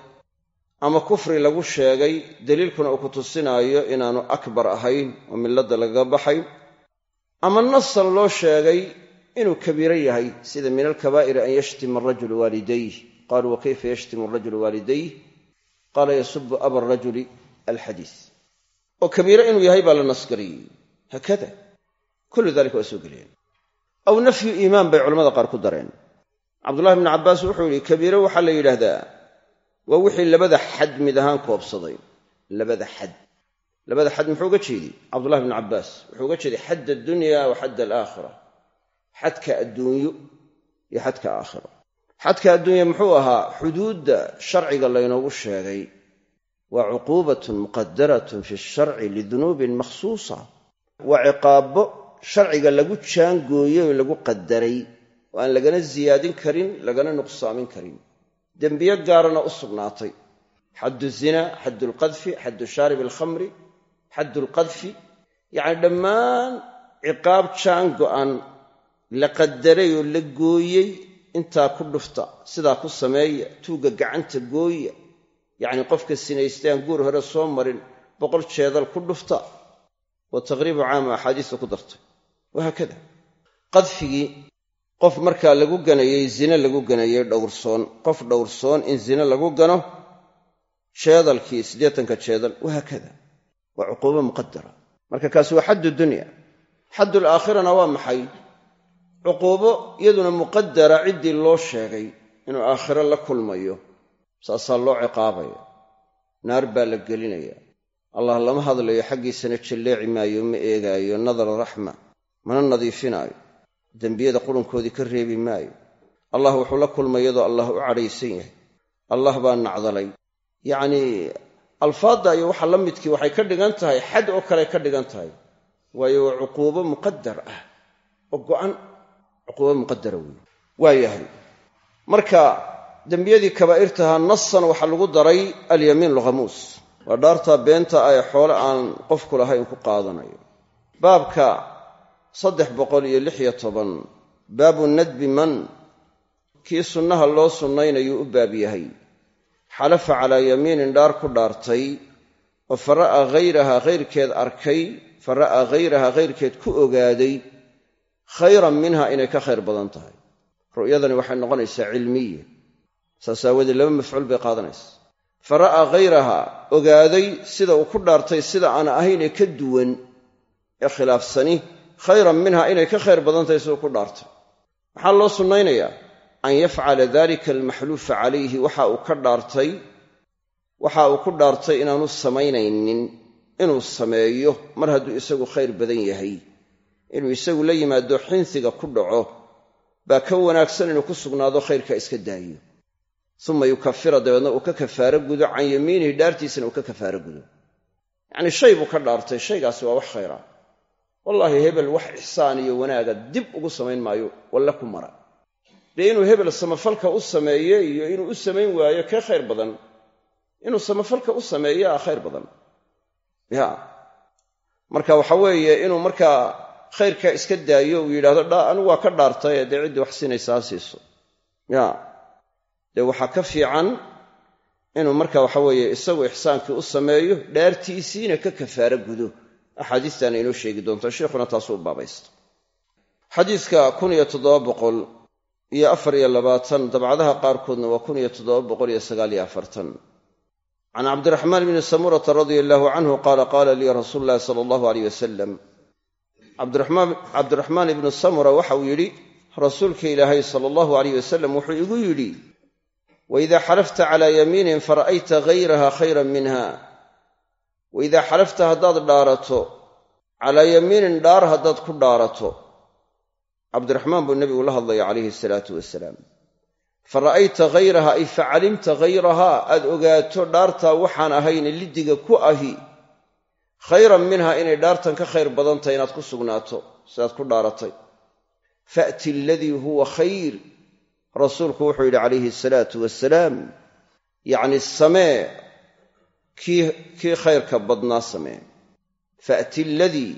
ama kufri lagu sheegay daliilkuna uu ku tusinaayo inaanu akbar ahayn oo milladda lagaga baxayn ama nasan loo sheegay inuu kabiiro yahay sida min alkabaa'iri an yashtima arajulu waalidayh qaluu wa kayfa yashtimu arajulu waalidayh qaala yasubu aba arajuli alxadiis. Oo kabiire inuu yahay baa la nasgariyey. Haakada kullu dalika waa soo geliyeen. Aw nafyu iimaan bay culamada qaar ku dareen. Cabdullahi bnu cabbaas wuxuu yidhi kabiiro waxaa la yidhaahdaa waa wixii labada xad mid ahaan koobsaday. Labada xad. Labada xad muxuu uga jeedi cabdullahi bnu cabbaas. Wuxuu uga jeeday xadd addunya wa xadd alaakhira. Xadka adduunyo iyo xadka aakhira. Xadka adduunya muxuu ahaa xuduudda sharciga laynoogu sheegay. Waa cuquubatun muqadaratun fi sharci lidunuubin makhsuusa. Waa ciqaabo sharciga lagu jaangooyey oo lagu qadaray oo aan lagana siyaadin karin lagana nuqsaamin karin dembiyo gaarana u sugnaatay. Xaddu zina xaddu lqadfi xaddu shaarib alkhamri xaddu lqadfi. Yacni dhammaan ciqaab jaan go'an la qadaray oo la gooyey intaa ku dhufta sidaa ku sameeya tuugga gacanta gooya. Yacni qofka sinaystay aan guur hore soo marin boqol jeedal ku dhufta. Wa taqriibu caama axaadiista ku dartay. Wahaakada. Qadfigii qof markaa lagu ganayey zine lagu ganayey dhowrsoon qof dhowrsoon in zine lagu gano jeedalkii siddeetanka jeedal wahaakada waa cuquubo muqadara marka kaasi waa xaddu dunya. Xaddul aakhirana waa maxay? Cuquubo iyaduna muqadara ciddii loo sheegay inuu aakhiro la kulmayo saasaa loo ciqaabaya. Naar baa la gelinaya. Allah lama hadlayo xaggiisana jalleeci maayo ma eegaayo nadara raxma mana nadiifinaayo dembiyada qurunkoodii ka reebi maayo. Allah wuxuu la kulmay iyadoo allah u cadhaysan yahay. Allah baa nacdalay. Yacnii alfaadda iyo waxa la midkii waxay ka dhigan tahay xad oo kale ka dhigan tahay. Waayo waa cuquubo muqadar ah oo go'an. Cuquubo muqadara weeye waa yahay. Marka dembiyadii kabaa'irtaha nasan waxaa lagu daray alyamiin lghamuus waa dhaartaa beenta ah xoole aan qofku lahayn ku qaadanayo. Baabka saddex boqol iyo lix iyo toban. Baabu nadbi man. Kii sunnaha loo sunnaynayuu u baab yahay. Xalafa calaa yamiinin dhaar ku dhaartay oo fa ra'a hayraha hayrkeed arkay fa ra'a hayraha hayrkeed ku ogaaday khayran minha inay ka khayr badan tahay. Ru'yadani waxay noqonaysaa cilmiya saas aawadeed laba mafcuul bay qaadanaysa. Fa ra'aa hayraha ogaaday sida uu ku dhaartay sida aan ahaynee ka duwan ee khilaafsani khayran minha inay ka khayr badan tahay siduu ku dhaartay maxaa loo sunnaynayaa an yafcala dalika almaxluufa calayhi waxa uu ka dhaartay waxa uu ku dhaartay inaanu samaynaynin inuu sameeyo mar hadduu isagu khayr badan yahay. Inuu isagu la yimaado xinsiga ku dhaco baa ka wanaagsan inuu ku sugnaado khayrka iska daayo. Uma yukafira dabeedna uu ka kafaaro gudo can yamiinihi dhaartiisana uu ka kafaaro gudo. Yacnii shay buu ka dhaartay shaygaasi waa wax khayra wallaahi hebel wax ixsaan iyo wanaaga dib ugu samayn maayo walle ku mara. Dee inuu hebel samafalka u sameeye iyo inuu u samayn waayo kee khayr badan? Inuu samafalka u sameeyaa khayr badan. Ya marka waxa weeye inuu markaa khayrkaa iska daayo uu yidhahdo anigu waa ka dhaartay dee ciddii wax siinaysa ha siiso. Ya dee waxaa ka fiican inuu marka waxa weeye isagu ixsaankii u sameeyo dhaartiisiina ka kafaaro gudo axaadiistaana inoo sheegi doonta sheikhuna taasuu baabaysta xadiiska kun iyo toddoba boqol iyo afar iyo labaatan dabcadaha qaarkoodna waa kun iyo toddoba boqol iyo sagaal iyo afartan. Can cabdiraxmaan bni samurata radia allaahu canhu qaala qaala lii rasuulu llahi sala allahu aleyh wasalam cabdiraxmaan ibnu samura waxa uu yidhi rasuulka ilaahay sala allahu aleyh wasalam wuxuu igu yidhi waidaa xalafta calaa yamiinin fara'ayta hayraha khayran minha waidaa xalafta haddaad dhaarato calaa yamiinin dhaar haddaad ku dhaarato cabdiraxmaan buu nebigu la hadlaya calayhi salaatu wasalaam fa ra'ayta hayraha ay fa calimta hayrahaa aad ogaato dhaartaa waxaan ahayn liddiga ku ahi khayran minha inay dhaartan ka khayr badan tahay inaad ku sugnaato sidaad ku dhaaratay fa'ti aladii huwa khayr rasuulku wuxuu yidhi calayhi salaatu wasalaam yacni samee kii khayrka badnaa samee. Fa'ti aladii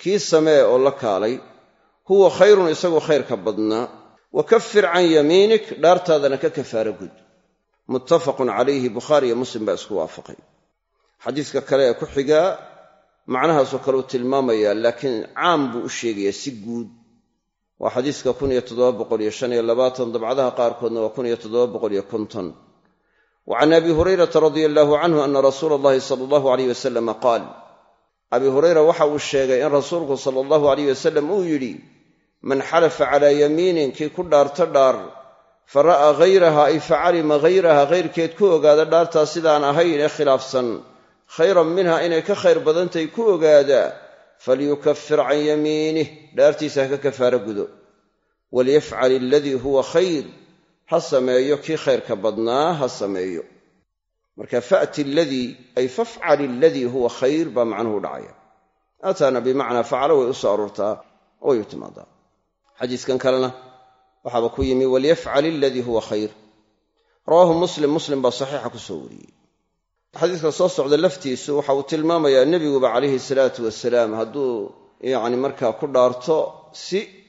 kii samee oo la kaalay huwa khayrun isagu khayrka badnaa. Wa kafir can yamiinik dhaartaadana ka kafaaro gud. Muttafaqun calayhi bukhaari iyo muslim baa isku waafaqay. Xadiiska kale ee ku xigaa macnahaasoo kale uu tilmaamayaa laakiin caam buu u sheegayaa si guud. Waa xadiiska dabcadaha qaarkoodna waa wa can abi hurayrata radia allaahu canhu ana rasuula allahi sala allahu aleyh wasalama qaal abi hurayra waxa uu sheegay in rasuulku sala allahu aleyh wasalam uu yidhi man xalafa calaa yamiinin kii ku dhaarto dhaar fa ra'aa hayraha ay fa calima hayraha hayrkeed ku ogaada dhaartaa sidaan ahayn ee khilaafsan khayran minha inay ka khayr badantahay ku ogaadaa falyukafir can yamiinih dhaartiisa ha ka kafaaro gudo walyafcal aladii huwa khayr ha sameeyo kii khayrka badnaa ha sameeyo. Marka fa'ti aladii ay fafcal aladii huwa khayr baa macnuhu dhacaya. Aataana bimacnaa facalo way u soo aroortaa way u timaadaa. Kalena waxaaba ku yimi walyafcal aladii huwa khayr. Rawaahu muslim muslim baa saxiixa ku soo wariyey. Xadiiska soo socda laftiisu waxa uu tilmaamayaa nebiguba calayhi salaatu wasalaam hadduu yacni markaa ku dhaarto si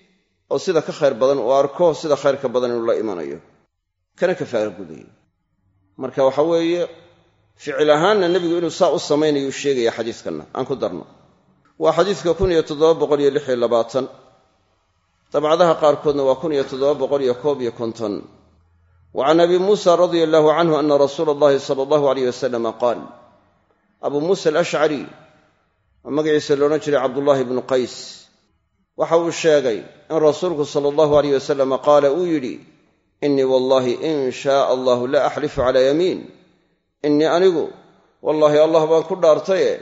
oo sida ka khayr badan uu arko sida khayrka badan inuu la imanayo. Kana kafaara gudayo marka waxa weeye ficil ahaanna nebigu inuu saa u samaynayuu sheegaya xadiiskanna. Aan ku darno. Waa xadiiska kun iyo toddoba boqol iyo lix iyo labaatan. Dabcadaha qaarkoodna waa kun iyo toddoba boqol iyo koob iyo wa can abi muusa radia allahu canhu ana rasuula allahi sala allahu aleyh wasalama qaal abuu muusa alashcari oo magaciisa loodhan jiray cabdullaahi bnu qays waxa uu sheegay in rasuulku sala allahu aleyh wasalama qaala uu yidhi innii wallahi in shaaa allahu la axlifu calaa yamiin. Innii anigu wallaahi allah baan ku dhaartaye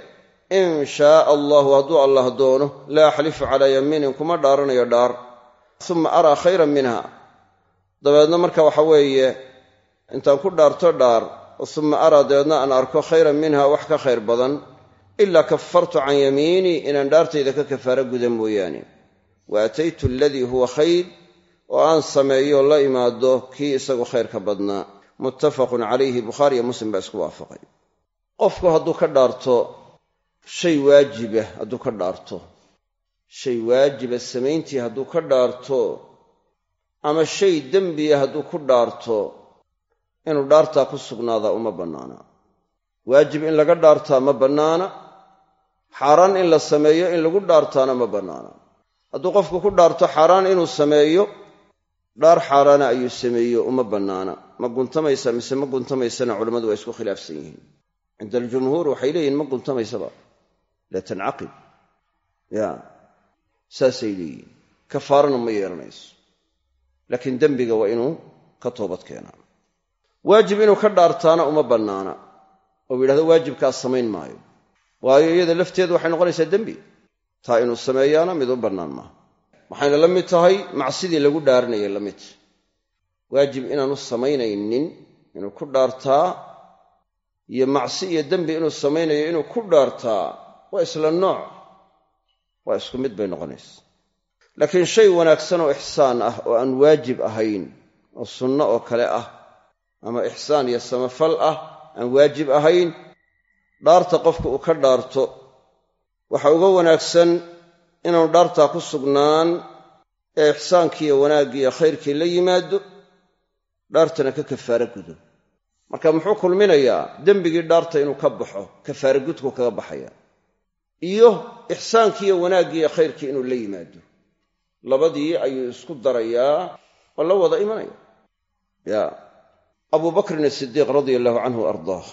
in shaaa allahu hadduu allah doono la axlifu calaa yamiinin kuma dhaaranayo dhaar. Uma araa khayran minha. Dabeedna marka waxa weeye intaan ku dhaarto dhaar uma araa dabeedna aan arko khayran minha wax ka khayr badan ilaa kafartu can yamiinii inaan dhaartayda ka kafaaro guda mooyaane wa ataytu aladii huwa khayr oo aan sameeyo la imaado kii isagu khayrka badnaa. Muttafaqun calayhi bukhaari iyo muslim baa isku waafaqay. Qofku hadduu ka dhaarto shay waajibah hadduu ka dhaarto. Shay waajiba samayntii hadduu ka dhaarto ama shay dembiya hadduu ku dhaarto inuu dhaartaa ku sugnaadaa uma bannaana. Waajib in laga dhaartaa ma bannaana. Xaaraan in la sameeyo in lagu dhaartaana ma bannaana hadduu qofku ku dhaarto xaaraan inuu sameeyo dhaar xaaraana ayuu sameeyo uma bannaana. Ma guntamaysa mise ma guntamaysana culammadu waa isku khilaafsan yihiin. Cinda aljumhuur waxay leeyihiin ma guntamaysaba. La tancaqib ya. Saasay leeyihiin kafaarana ma yeelanayso. Laakiin dembiga waa inuu ka toobad keenaa waajib inuu ka dhaartaana uma bannaana. Oo yidhahdo waajibkaas samayn maayo. Waayo iyada lafteedu waxay noqonaysaa dembi taa inuu sameeyaana mid u bannaan maaha. Waxayna la mid tahay macsidii lagu dhaaranayay la mid. Waajib inaanu samaynaynin inuu ku dhaartaa iyo macsi iyo dembi inuu samaynayo inuu ku dhaartaa. Waa isla nooc. Waa isku mid bay noqonaysa. Laakiin shay wanaagsan oo ixsaan ah oo aan waajib ahayn oo sunno oo kale ah ama ixsaan iyo samafal ah aan waajib ahayn dhaarta qofka uu ka dhaarto waxa uga wanaagsan inaanu dhaartaa ku sugnaan ee ixsaankiiyo wanaaggiiyo khayrkii la yimaado dhaartana ka kafaaro gudo. Marka muxuu kulminayaa dembigii dhaarta inuu ka baxo kafaaro gudku kaga baxaya. Iyo ixsaankiiyo wanaaggiiyo khayrkii inuu la yimaado. Labadii ayuu isku darayaa oo la wada imanaya. Ya abuu bakrin asidiiq radia allahu canhu ardaah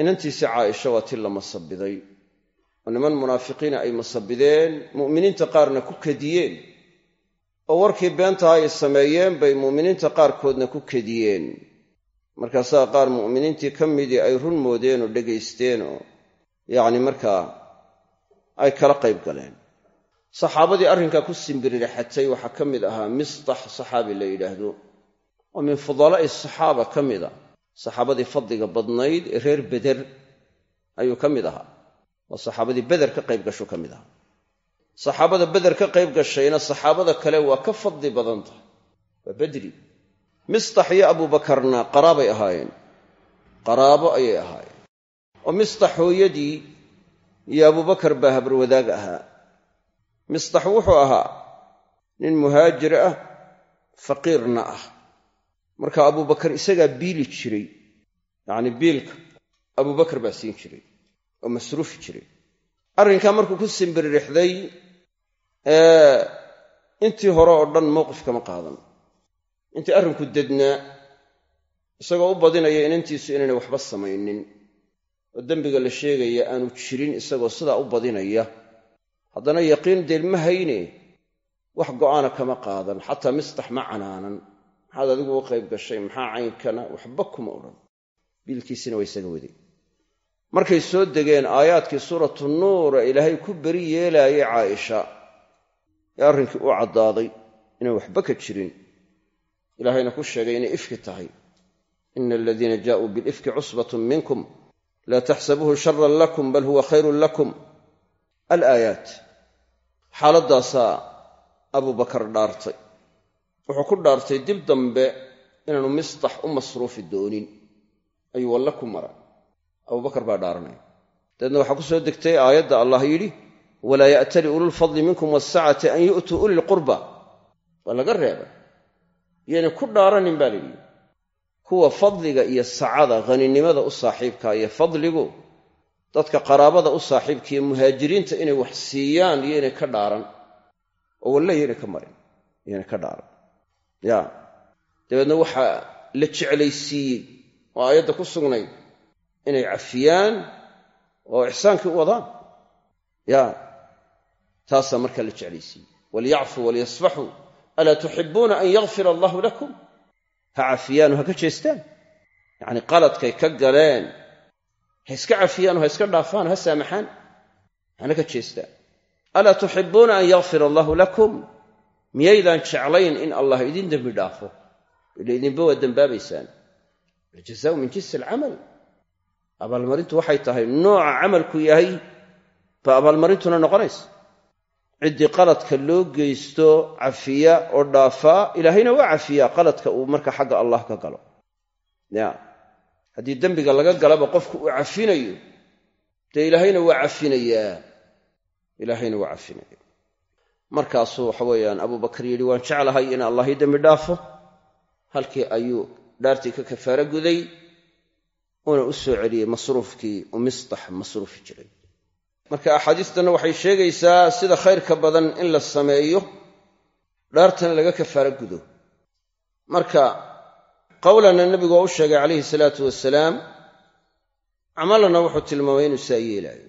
inantiisii caaisha waa ti la masabiday oo niman munaafiqiina ay masabideen mu'miniinta qaarna ku kadiyeen oo warkii beentaha ay sameeyeen bay mu'miniinta qaarkoodna ku kadiyeen markaasaa qaar mu'miniintii ka midii ay run moodeen oo dhegaysteen oo yacni markaa ay kala qayb galeen. saxaabadii arrinkaa ku simbiririxatay waxaa ka mid ahaa mistax saxaabi la yidhaahdo oo min fudalaa'i saxaaba ka mida saxaabadii fadliga badnayd ee reer beder ayuu ka mid ahaa waa saxaabadii beder ka qayb gashu ka mid ahaa saxaabada beder ka qayb gashayna saxaabada kale waa ka fadli badan tahay. Waa bedri mistax iyo abuubakarna qaraabay ahaayeen. Qaraabo ayay ahaayeen. Oo mistax hooyadii iyo abuubakar baa habarwadaag ahaa. Mistax wuxuu ahaa nin muhaajir ah faqiirna ah. Marka abuubakar isagaa biili jiray. Yacni biilka abuubakar baa siin jiray oo masruufi jiray arrinkaa markuu ku simbiririxday intii hore oo dhan mowqif kama qaadan. Intii arrinku dednaa isagoo u badinaya inantiisu inaynay waxba samaynin. Oo dembiga la sheegaya aanu jirin isagoo sidaa u badinaya. Haddana yaqiin deel ma hayne wax go'aana kama qaadan xataa mistax ma canaanan. Maxaad adigu u qayb gashay maxaa caynkana waxba kuma odhan. Biilkiisina waa isaga waday markay soo degeen aayaadkii suuratu nuur ee ilaahay ku beri yeelaayay caaisha ee arrinkii u caddaaday inaan waxba ka jirin. Ilaahayna ku sheegay inay ifki tahay. Ina aladiina jaauu bilifki cusbatun minkum laa taxsabuuhu sharan lakum bal huwa khayrun lakum. Alaayaat xaaladdaasaa abubakar dhaartay. Wuxuu ku dhaartay dib dambe inaanu mistax u masruufi doonin. Ayuu walle ku mara abubakar baa dhaaranaya dabeedna waxaa ku soo degtay aayadda allah yidhi walaa ya'tali ululfadli minkum waasacati an yu'tuu uli lqurba waa laga reebay. Yaynay ku dhaaranin baa layidhi kuwa fadliga iyo sacada haninimada u saaxiibka iyo fadligu dadka qaraabada u saaxiibkaiyo muhaajiriinta inay wax siiyaan iyoynay ka dhaaran. Oo walle yaynay ka marin iyoynay ka dhaaran. Ya dabeedna waxaa la jeclaysiiyey oo aayadda ku sugnayd inay cafiyaan oo ixsaankii u wadaan. Ya taasaa markaa la jeclaysiiyey walyacfuu walyasfaxuu alaa tuxibuuna an yakfir allahu lakum? Ha cafiyaano ha ka jeestaan. Yacni qaladkay ka galeen. Ha iska cafiyaano ha iska dhaafaan ha saamaxaan hana ka jeestaan. Alaa tuxibuuna an yakfir allahu lakum? Miyaydaan jeclayn in allah idin dembi dhaafo. Ila idinba waa dembaabaysaan. Aljazaau min jinsi alcamal abaalmarintu waxay tahay nooca camalku yahay baa abaalmarintuna noqonaysa ciddii qaladka loo geysto cafiya oo dhaafaa ilaahayna waa cafiyaa qaladka uu marka xagga allah ka galo. Ya haddii dembiga laga galaba qofku uu cafinayo dee ilaahayna waa cafinayaa? Ilaahayna waa cafinaya markaasuu waxa weeyaan abubakar yidhi waan jeclahay in allah ii dembi dhaafo. Halkii ayuu dhaartii ka kafaaro guday uuna u celiyey masruufkii u mistax masruufi jiray. Marka axaadiistanna waxay sheegaysaa sida khayrka badan in la sameeyo dhaartana laga kafaaro gudo. Marka qowlanna nebigu waa u sheegay calayhi salaatu wasalaam camalana wuxuu tilmaamay inuu saa yeelaayo.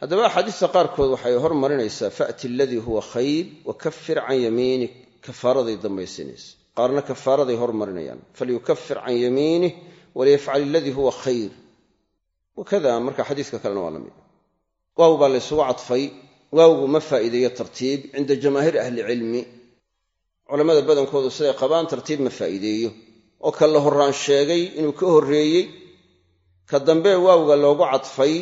Haddaba axaadiista qaarkood waxay hormarinaysaa fa'ti aladii huwa khayr wa kafir can yamiinik. Kafaaraday dambaysinaysa qaarna kafaaraday hormarinayaan. Falyukafir can yamiinih waliyafcal aladii huwa khayr. Wakada marka xadiiska kalena waa la mid. Waaw baa laysugu cadfay waawgu ma faa'iideeyo tartiib cinda jamaahiir ahlicilmi culammada badankoodu siday qabaan tartiib ma faa'iideeyo. Oo ka la horraan sheegay inuu ka horreeyey ka dambe waawga loogu cadfay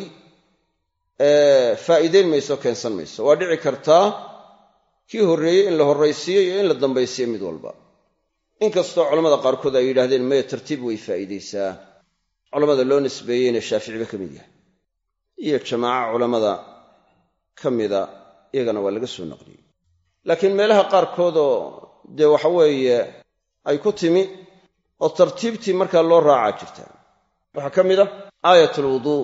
faa'iideyn mayso keensan mayso. Waa dhici kartaa kii horreeyey in la horraysiiyo iyo in la dambaysiiyo mid walba inkastoo culammada qaarkood ay yidhahdeen maya tartiib way faa'iidaysaa. Culammada loo nisbeeyeyna shaaficiba ka mid yahay. Iyo jamaaca culammada ka mida iyagana waa laga soo naqliyey laakiin meelaha qaarkoodoo dee waxa weeye ay ku timi oo tartiibtii markaa loo raacaa jirta. Waxaa ka mid a aayat alwuduu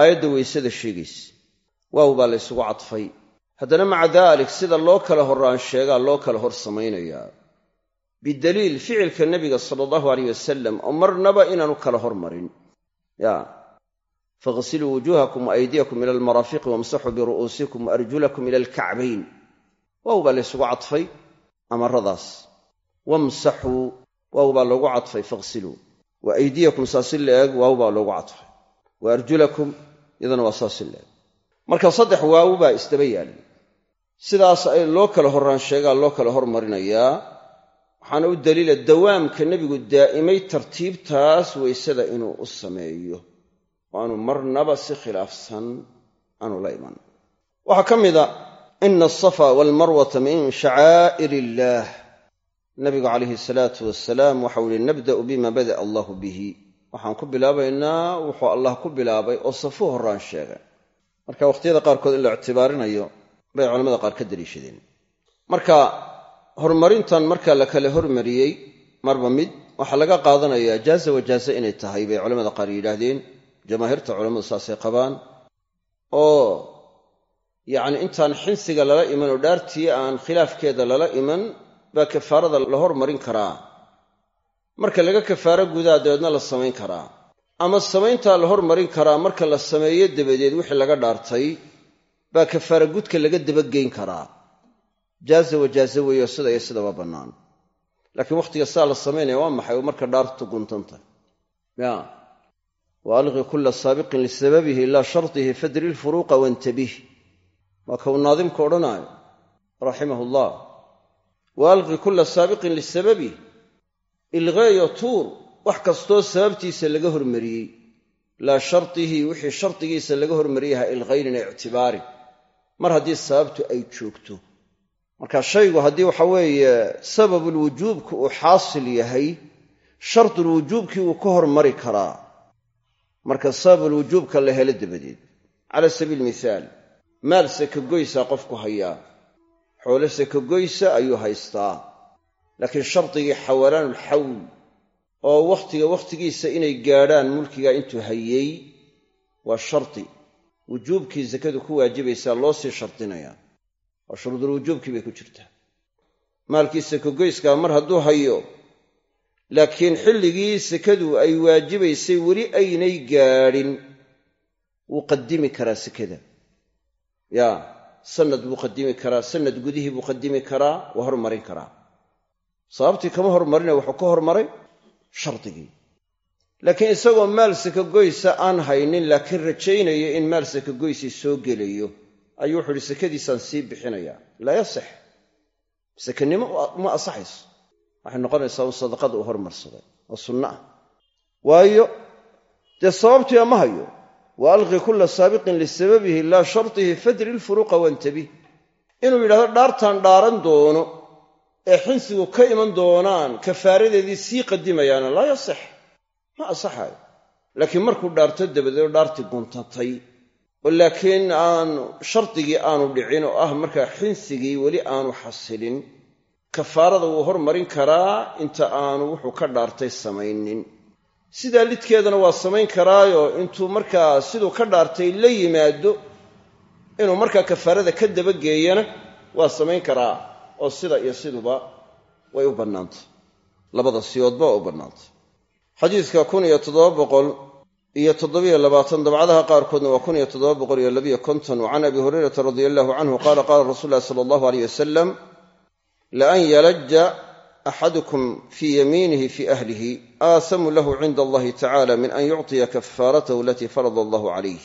aayadda weysada sheegaysa waaw baa laysugu cadfay. Haddana maca daalik sida loo kala horraan sheegaa loo kala hor samaynayaa bidaliil ficilka nebiga sala allahu aleyh wasalam oo marnaba inaanu kala hormarin. Ya. Faghsiluu wujuuhakum wa aydiyakum ila almaraafiqi wamsaxuu biru'uusikum wa arjulakum ila alkacbayn waaw baa laysugu cadfay? Amaradaas wamsaxuu waaw baa loogu cadfay? Faghsiluu wa aydiyakum saasi la-eg waaw baa loogu cadfay. Wa arjulakum iyadana waa saasi la-eg marka saddex waaw baa isdaba yaalay sidaas ay loo kala horraan sheegaa loo kala hormarinayaa waxaana u daliila dawaamka nebigu daa'imay tartiibtaas weysada inuu u sameeyo. Oo aanu marnaba si khilaafsan aanu la iman. Waxaa ka mida ina asafa waalmarwata min shacaa'ir illaah nabigu calayhi salaatu wasalaam waxau yihi nabda'u bima bada'a allahu bihi. Waxaan ku bilaabaynaa wuxuu allah ku bilaabay oo safuu horraan sheegay. Marka wakhtiyada qaarkood in la ictibaarinayo bay culamada qaar ka daliishadeen. Marka horumarintan marka la kala hormariyey marba mid waxaa laga qaadanayaa jaaza wajaaze inay tahay bay culamada qaar yidhaahdeen jamaahiirta culammadu saasay qabaan oo yacni intaan xinsiga lala iman oo dhaartii aan khilaafkeeda lala iman baa kafaarada la hormarin karaa. Marka laga kafaaro gudaa dabeedna la samayn karaa. Ama samayntaa la hormarin karaa marka la sameeyo dabadeed wixii laga dhaartay baa kafaara gudka laga dabageyn karaa jaaza wajaaze weeyo sida iyo sidaba bannaan. Laakiin wakhtiga saa la samaynaya waa maxay? Oo marka dhaartu guntantahay ya. Wa kula saabiqin lisababihi ilaa shartihi fadri lfuruuqa wantabih waa uu naadimka odhanaayo raximah llah wa kula saabiqin lisababih ilqeeyo tuur wax kastoo sababtiisa laga hormariyey. Laa shartihi wixii shardigiisa laga hormariyey ha ictibaarin mar haddii sababtu ay joogto marka shaygu haddii waxa weeye sababulwujuubka uu xaasil yahay shardulwujuubkii wuu ka hormari karaa. Marka sababulwujuubka la helo dabadeed. Cala sabiil mithaal maal sekagoysaa qofku hayaa xoole sekagoysa ayuu haystaa. Laakiin shardigii xawalaanulxawl oo wakhtiga wakhtigiisa inay gaadhaan mulkiga intuu hayey waa shardi wujuubkii sakadu ku waajibaysaa loo sii shardinayaa oo shuruudulwujuubkii bay ku jirtaa. Maalkii sekagoyskaa mar hadduu hayo laakiin xilligii sekadu ay waajibaysay weli aynay gaadhin wuu qadimi karaa sekada. Yaa sanad buu qadimi karaa sanad gudihii buu qadimi karaa waa hormarin karaa. Sababtii kama hormarina wuxuu ka hormaray shardigii. Laakiin isagoo maal sekagoysa aan haynin laakiin rajaynaya in maal sekagoysii soo gelayo ayuu wuxu uhi sekadiisaan sii bixinayaa laa yasex sekanimo uma asaxayso. Waxay noqonaysaa un sadaqada uu hormarsaday. Oo sunno ah waayo dee sababtiiba ma hayo? Wa alqi kulla saabiqin lisababihi laa shartihi fadri lfuruuqa wantabih inuu yidhahdo dhaartaan dhaaran doono ee xinsigu ka iman doonaan kafaaradeedii sii qadimayaana laa yasex ma asaxaayo laakiin markuu dhaarto dabadeed dhaartii guntatay oo laakiin aanu shardigii aanu dhicin oo ah markaa xinsigii weli aanu xasilin kafaarada wuu hormarin karaa inta aanu wuxuu ka dhaartay samaynin. Sidaa lidkeedana waa samayn karaayo intuu markaa siduu ka dhaartay la yimaado inuu markaa kafaarada ka dabageeyana waa samayn karaa oo sida iyo siduba way u bannaantay. Labada siyoodba waa u bannaantay. Xadiidka kun iyo toddoba boqol iyo toddobiyo labaatan dabcadaha qaarkoodna waa kun iyo toddoba boqol iyo labiyo konton. Wa can abi hurayrata radia allahu canhu qaala qaala rasul ulahi sala allahu aleyh wasalam laan yalaja axadukum fii yamiinihi fii ahlihi aasamu lahu cinda allahi tacala min an yucطiya kafaaratahu alatii farada allahu calayh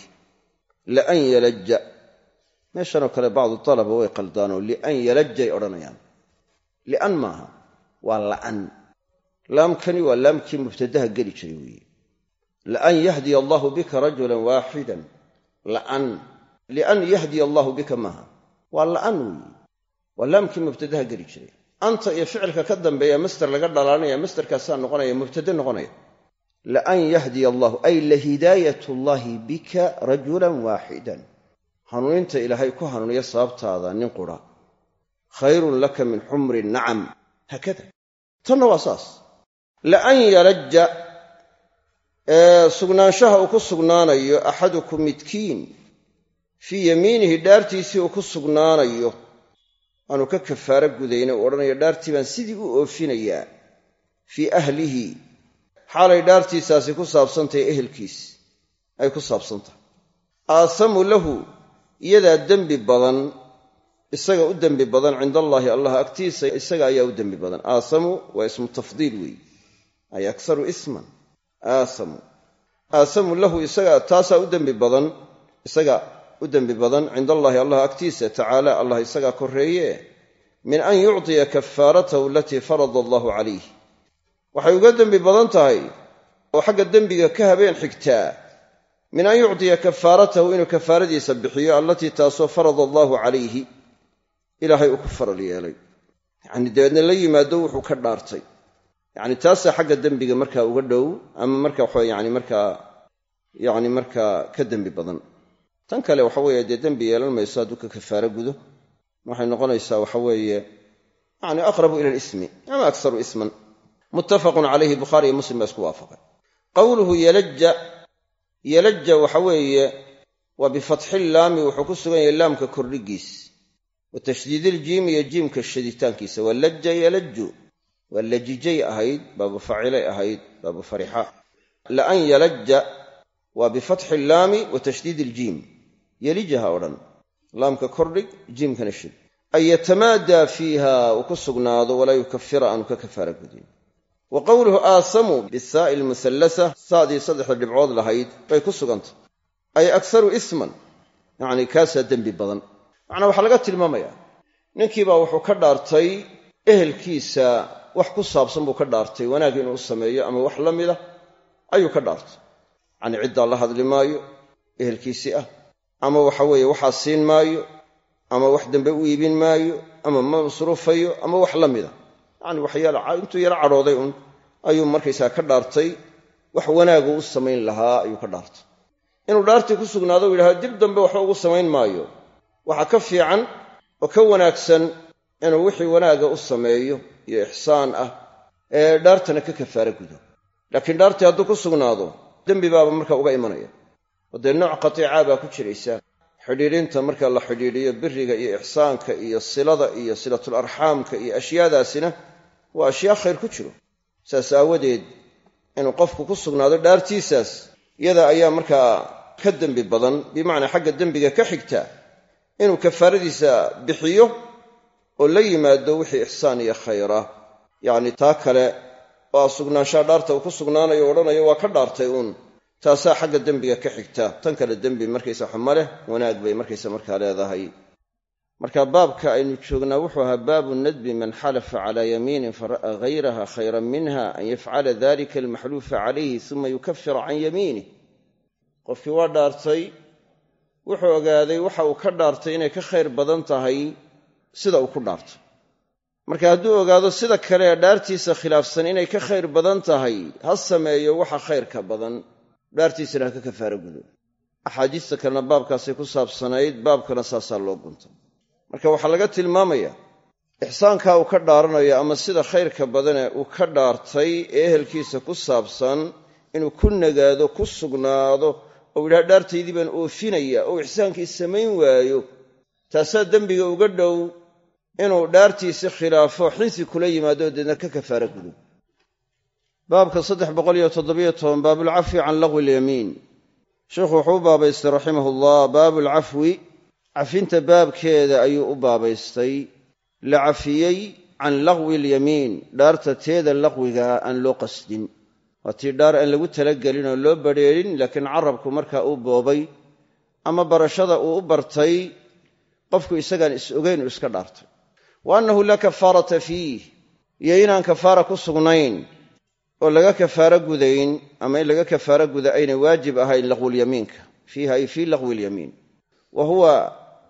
laan yalaja meeshanoo kale bacdu talaba way qaldaanoo lian yalajay odhanayaan. Lian maaha? Waa la'an laamkani waa laamkii mubtadaha geli jiray weeye laan yahdiya allahu bika rajulan waaxidan laan lian yahdiya allahu bika maaha waa la'an weeye waa laamkii mubtadaha geli jiray anta iyo ficilka ka dambeeya master laga dhalaanaya masterkaasaa noqonaya mubtade noqonaya laan yahdiya allahu ay lahidaayat llahi bika rajulan waaxidan hanuuninta ilaahay ku hanuuniya sababtaada nin qura khayrun laka min xumri nacam haakada tanna waa saas laan yalaja sugnaanshaha uu ku sugnaanayo axadukum midkiin fii yamiinihi dhaartiisii uu ku sugnaanayo. Aanu ka kafaaro gudayna uu odhanayo dhaartii baan sidii u oofinayaa fii ahlihi. Xaalay dhaartiisaasi ku saabsantahay ehelkiis ay ku saabsantahay. Aasamu lahu iyadaa dembi badan isaga u dembi badan cinda allaahi allah agtiisa isaga ayaa u dembi badan. Aasamu waa ismu tafdiil weeye ay aksaru isman aasamu. Aasamu lahu isaga taasaa u dembi badan isaga u dembi badan cinda allaahi allah agtiisa tacaala allah isagaa korreeye min an yucطiya kafaaratahu alatii farada allahu calayh waxay uga dembi badan tahay oo xagga dembiga ka habeen xigtaa min an yucطiya kafaaratahu inuu kafaaradiisa bixiyo allatii taasoo farada allaahu calayhi. Ilaahay uu ku faral yeelay. Yacni dabeedna la yimaado wuxuu ka dhaartay yacni taasaa xagga dembiga markaa uga dhow ama marka waxa yani markaa yani markaa ka dembi badan. Tan kale waxa weeye dee dembi yeelan mayso hadduu ka kafaaro gudo. Waxay noqonaysaa waxa weeye yani aqrabu ila alismi ama aksaru isman. Muttafaqun calayhi bukhaari iyo muslim baa isku waafaqay. Qowluhu yalaja yalaja waxa weeye waa bifatxi laami wuxuu ku sugan yahay laamka kordhigiis. Wa tashdiidiljiimi iyo jiimka shaditaankiisa waa laja waa lajijay ahayd baabu facilay ahayd baabu farixa laan yalaja waa bifatxi laami wa tashdiid iljiim yelijaha odhan. Laamka kordhig jiimkana shid. Ay yatamaadaa fiiha uu ku sugnaado walaa yukafira aanu ka kafaara gudin. Wa qowluhu aasamuu bisaa'i lmuhallasa saadii saddexda dhibcood lahayd bay ku sugantay ay akharu isman yacni kaasaa dembi badan. Macnaa waxaa laga tilmaamayaa ninkiibaa wuxuu ka dhaartay ehelkiisa wax ku saabsan buu ka dhaartay wanaag inuu sameeyo ama wax la mida ayuu ka dhaartay. Yacni ciddaa la hadli maayo ehelkiisii ah ama waxa weeye waxaa siin maayo ama wax dambe u iibin maayo ama ma masruufayo ama wax la mida yacni waxyaala intuu yaro cadhooday un ayuu markaysaa ka dhaartay wax wanaagu u samayn lahaa ayuu ka dhaartay. Inuu dhaartii ku sugnaado u yidhahdo dib dambe waxba ugu samayn maayo. Waxaa ka fiican oo ka wanaagsan inuu wixii wanaaga u sameeyo iyo ixsaan ah ee dhaartana ka kafaara gudo. Laakiin dhaartii hadduu ku sugnaado dembi baaba marka uga imanaya. Oo dee nooc qatiicaa baa ku jiraysa. Xidhiidhinta marka la xidhiidhiyo biriga iyo ixsaanka iyo silada iyo silatul arxaamka iyo ashyaadaasina waa ashyaa khayr ku jiro. Saas aawadeed inuu qofku ku sugnaado dhaartiisaas iyada ayaa markaa ka dembi badan bimacnaa xagga dembiga ka xigta inuu kafaaradiisa bixiyo oo la yimaado wixii ixsaan iyo khayra. Yacni taa kale oo sugnaanshaha dhaarta uu ku sugnaanayo o odhanayo waa ka dhaartay uun. Taasaa xagga dembiga ka xigta. Tan kale dembi markaysa xuma leh wanaag bay markaysa markaa leedahay. Marka baabka aynu joognaa wuxuu ahaa baabu nadbi man xalafa calaa yamiinin fara'a hayraha khayran minha an yafcala dalika almaxluufa calayhi uma yukafira can yamiinih qofkii waa dhaartay wuxuu ogaaday waxa uu ka dhaartay inay ka khayr badan tahay sida uu ku dhaartay marka hadduu ogaado sida kale ee dhaartiisa khilaafsan inay ka khayr badan tahay ha sameeyo waxa khayrka badan. Dhaartiisana ha ka kafaara gudo. Axaadiista kalena baabkaasay ku saabsanayd baabkana saasaa loo gunta marka waxaa laga tilmaamayaa ixsaankaa uu ka dhaaranayo ama sida khayrka badane uu ka dhaartay ee ehelkiisa ku saabsan inuu ku nagaado ku sugnaado ou yidhaha dhaartaydii baan oofinaya oo ixsaankii samayn waayo taasaa dembiga uga dhow inuu dhaartiisi khilaafo xinsi kula yimaado deedna ka kafaara gudo. Baabka saddex boqoliyo toddobiyo toban baabulcafwi can lagwi ilyamiin sheikhu wuxuu u baabaystay raximahullah baabulcafwi cafinta baabkeeda ayuu u baabaystay. La cafiyey can lagwi ilyamiin dhaarta teeda laqwiga aan loo qasdin. Waa tii dhaar aan lagu talagelin oo loo badrheerin laakiin carabku markaa uu boobay ama barashada uu u bartay qofku isagaan is ogeyn uu iska dhaartay wa annahu laa kafaarata fiih. Iyo inaan kafaara ku sugnayn oo laga kafaaro gudayn ama in laga kafaaro guda aynay waajib ahayn laqwulyamiinka fiiha ay fii laqwi ilyamiin wa huwa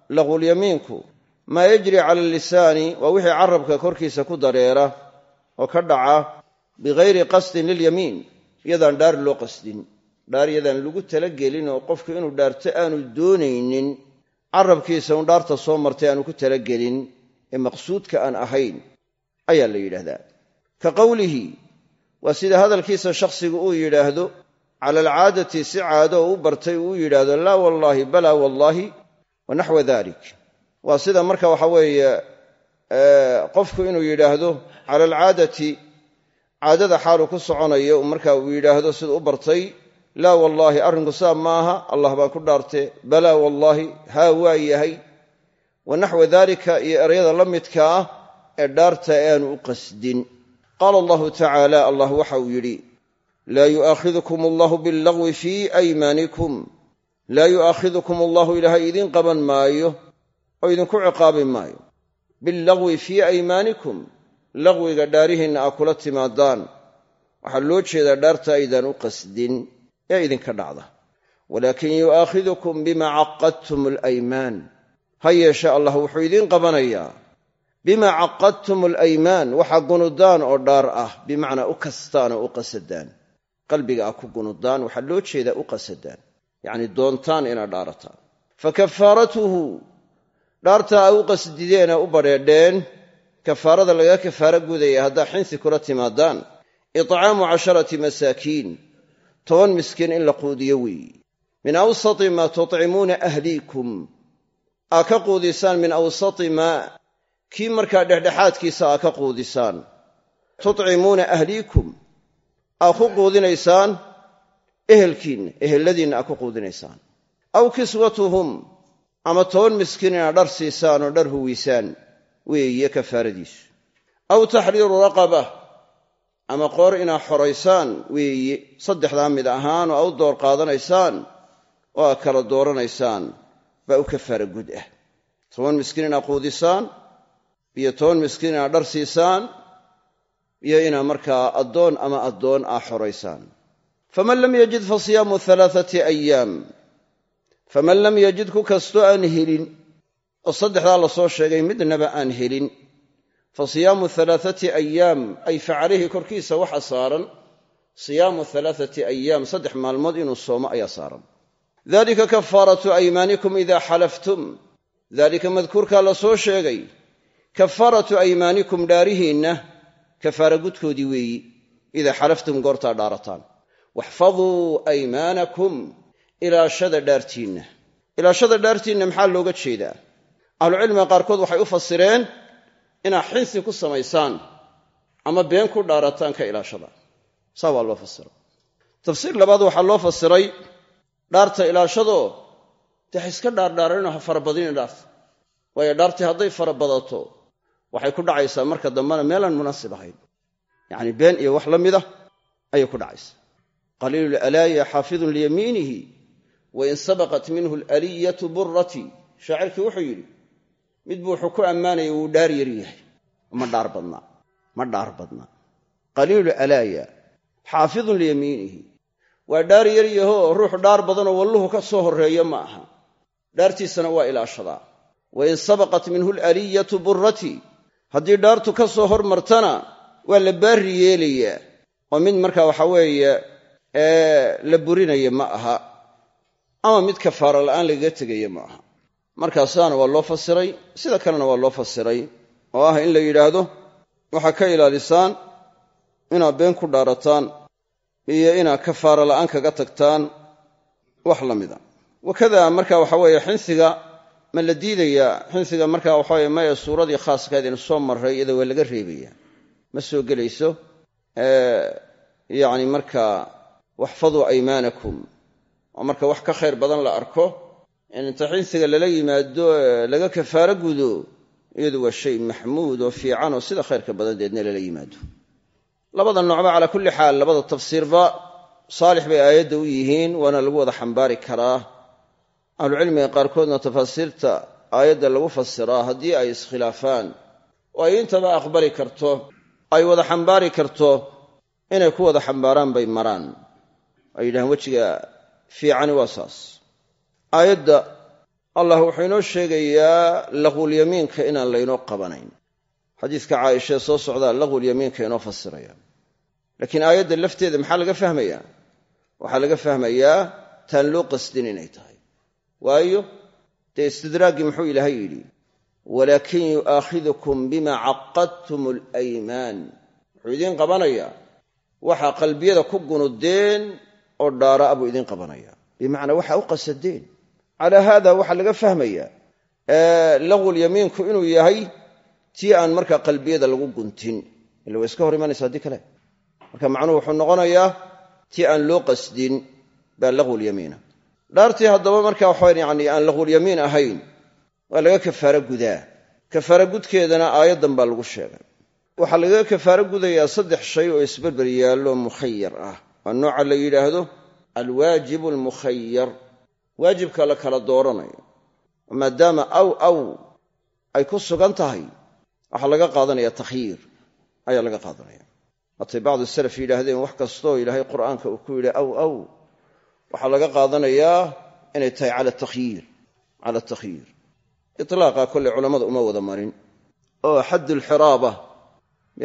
laqwulyamiinku maa yajri cala lisaani waa wixii carabka korkiisa ku dareera oo ka dhaca bigayri qasdin lilyamiin iyadaan dhaar loo qasdin. Dhaar yadaan lagu talagelin oo qofku inuu dhaarto aanu doonaynin carabkiisa un dhaarta soo martay aanu ku talagelin ee maqsuudka aan ahayn ayaa la yidhaahdaa ka qowlihi waa sida hadalkiisa shakhsigu uu yidhaahdo cala alcaadati si caado oo u bartay uu yidhaahdo laa wallaahi balaa wallaahi wa naxwa dalik waa sida marka waxa weeye qofku inuu yidhaahdo cala alcaadati caadada xaalu ku soconayo marka uu yidhaahdo siduu u bartay laa wallaahi arrinku saa maaha allah baan ku dhaarte balaa wallaahi haa waa yahay wa naxwa daalika iyo erayada la midka ah ee dhaarta ee aanu u qasdin. Qaala allahu tacaala allah waxa uu yidhi laa yu'aakhidukum allahu billagwi fii aymaanikum laa yu'aakhidukum allahu ilaahay idiin qaban maayo oo idinku ciqaabi maayo. Billagwi fii aymaanikum laqwiga dhaarihiinna aa kula timaadaan. Waxaa loo jeedaa dhaarta aydaan u qasdin ee idinka dhacda. Walaakin yu'aakhidukum bima caqadtum alaymaan ha yeeshe allah wuxuu idiin qabanayaa. Bima caqadtum alaymaan waxaa gunudaan oo dhaar ah bimacnaa u kastaan oo u qasadaan. Qalbiga aa ku gunudaan waxaa loo jeedaa u qasadaan. Yacni doontaan inaad dhaarataan fa kafaaratuhu dhaarta aa u qasdideen ee u badheedheen kafaarada laga kafaaro gudaya haddaa xinsi kula timaadaan. Itcaamu casharati masaakiin toban miskiin in la quudiyo weeyi. Min awsati maa tutcimuuna ahliikum aa ka quudisaan min awsati maa kii markaa dhexdhexaadkiisa aa ka quudisaan. Tutcimuuna ahliikum aa ku quudinaysaan ehelkiinna eheladiinna aa ku quudinaysaan. Aw kiswatuhum ama toban miskiin inaad dhar siisaan oo dhar huwisaan weeye kafaaradiisu. Aw taxriiru raqaba ama qoor inaad xoraysaan weeye saddexdaa mid ahaan oo a u door qaadanaysaan oo aad kala dooranaysaan baa u kafaara gud ah. Toban miskiin inaad quudisaan iyo toban miskiin inaad dhar siisaan iyo inaad markaa addoon ama addoon aa xoraysaan. Faman lam yajid fa siyaamu alaaati ayaam faman lam yajid ku kastoo aan helin oo saddexdaa la soo sheegay midnaba aan helin. Fa siyaamu alaaati ayaam ay fa korkiisa waxa saaran siyaamu alaaati ayaam saddex maalmood inuu soomo ayaa saaran dalika kafaaratu aymaanikum idaa xalaftum. Daalika madkuurkaa la soo sheegay. Kafaaratu aymaanikum dhaarihiinna kafaara gudkoodii weeyi idaa xalaftum goortaa dhaarataan. Waxfaduu aymaanakum ilaashada dhaartiinna. Ilaashada dhaartiinna maxaa looga jeedaa? Ahlucilmiga qaarkood waxay u fasireen inaad xinsi ku samaysaan ama been ku dhaarataan ka ilaashada. Saa waa loo fasira tafsiir labaad waxaa loo fasiray dhaarta ilaashadoo dee iska dhaardhaaranino ha farabadini dhaarta waayo dhaartii hadday farabadato waxay ku dhacaysaa marka dambena meelaan munaasib ahayn. Yacni been iyo wax la mida ayay ku dhacaysaa. Qaliilu lalaaya xaafidun liyamiinihi wain sabaqat minhu laliyatu burati shaacirkii wuxuu yidhi midbu wuxuu ku ammaanaya wuu dhaar yar yahay. Ma dhaar badnaa ma dhaar badnaa. Qaliilu alaaya xaafidun liyamiinihi waa dhaar yar yahoo ruux dhaar badanoo walluhu ka soo horreeya ma aha. Dhaartiisana waa ilaashadaa wain sabaqat minhu laliyatu burati haddii dhaartu ka soo hormartana waa la baarri yeelayaa. Oo mid marka waxa weeye la burinaya ma aha. Ama mid kafaara la'aan lagaga tegaya ma aha. Markaasaana waa loo fasiray sida kalena waa loo fasiray oo ah in la yidhaahdo waxaa ka ilaalisaan inaad been ku dhaarataan iyo inaad kafaara la'aan kaga tagtaan wax la mida. Wakada marka waxa weeye xinsiga ma la diidayaa? Xinsiga marka waxaweye maya suuradii khaaskaed inu soo marray iyada waa laga reebaya. Ma soo gelayso? Yacni marka waxfaduu aymaanakum. Oo marka wax ka khayr badan la arko in inta xinsiga lala yimaado laga kafaaro gudo iyadu waa shay maxmuud oo fiican oo sida khayrka badandeedna lala yimaado labada noocba calaa kulli xaal labada tafsiirba saalix bay aayadda u yihiin waana lagu wada xambaari karaa. Ahlucilmiga qaarkoodna tafaasiirta aayadda lagu fasiraa haddii ay iskhilaafaan. Oo ay intaba aqbali karto ay wada xambaari karto inay ku wada xambaaraan bay maraan. Ay yidhahaan wejiga fiicani waa saas. Aayadda allah wuxuu inoo sheegayaa laquulyamiinka inaan laynoo qabanayn. Xadiiska caaishaee soo socdaa laquulyamiinka inoo fasiraya laakiin aayadda lafteeda maxaa laga fahmayaa? Waxaa laga fahmayaa taan loo qasdin inay tahay. Waayo dee istidraaggii muxuu ilaahay yidhi? Walaakin yu'aakhidukum bima caqadtum alaymaan wuxuu idiin qabanayaa. Waxaa qalbiyada ku gunudeen oo dhaara'a buu idiin qabanayaa. Bimacnaa waxaa u qasadeen calaa haada waxaa laga fahmayaa laqwul yamiinku inuu yahay tii aan markaa qalbiyada lagu guntin. Ila way iska hor imanaysa haddii kale marka macnuhu wuxuu noqonayaa tii aan loo qasdin baa laqwulyamiina dhaartii haddaba marka waxawan yani aan laqwulyamiin ahayn waa laga kafaaro gudaa. Kafaaro gudkeedana aayaddan baa lagu sheegay. Waxaa lagaga kafaaro gudayaa saddex shay oo isberber yaallo mukhayar ah. Waa nooca la yidhaahdo alwaajibu almukhayar waajibka la kala dooranayo maadaama aw aw ay ku sugan tahay waxaa laga qaadanaya takhyiir ayaa laga qaadanaya haatay bacdu salaf yidhaahdeen wax kastoo ilaahay qur'aanka uu ku yidhi aw aw waxaa laga qaadanayaa inay tahay cala takhyiir cala takhyiir. Itlaaqa kolley culammada uma wada marin. Oo xaddulxiraaba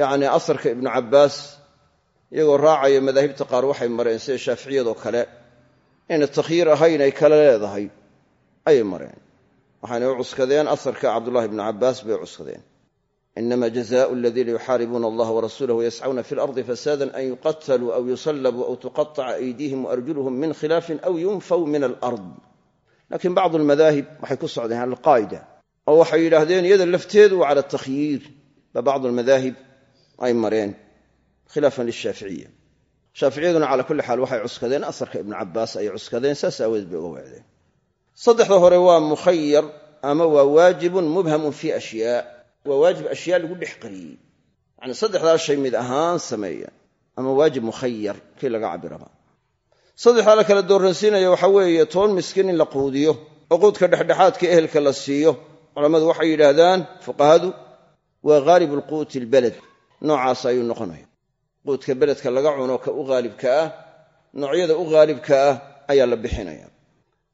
yacni asarka ibnu cabbaas iyagoo raacaya madaahibta qaar waxay mareen sida shaaficiyadoo kale inay takhyiir ahayn ay kale leedahay ayay mareen. Waxaynay u cuskadeen asarka cabdullahi ibnu cabbaas bay cuskadeen inama jazaau aladiina yuxaaribuuna allaha warasuulah wayascuna fi lardi fasaadan an yuqataluu aw yusallabuu aw tuqataca aydiihim waarjuluhum min khilaafin aw yunfaw min alard laakiin bacdu almadaahib waxay ku socdeen alqaa'ida oo waxay yidhaahdeen iyada lafteedu waa cala takhyiir ba bacdu almadaahib ay mareen khilaafan lishaaficiya shaaficiyaduna cala kulli xaal waxay cuskadeen asarka ibnu cabbaas ayay cuskadeen saas aawadeed bay uga weecdeen saddexda hore waa mukhayar ama waa waajibun mubhamun fii ashyaa waa waajib ashyaa lagu dhex qariyey. Yacni saddexdaa shay mid ahaan sameeya ama waajib mukhayar kii laga cabiraba saddexdaa la kala dooransiinaya waxaa weeye toban miskiin in la quudiyo oo quudka dhexdhexaadka ehelka la siiyo. Culammadu waxay yidhaahdaan fuqahadu waa haalib lquuti lbaled noocaas ayuu noqonaya quudka beledka laga cuno ka u haalibka ah noocyada u haalibka ah ayaa la bixinaya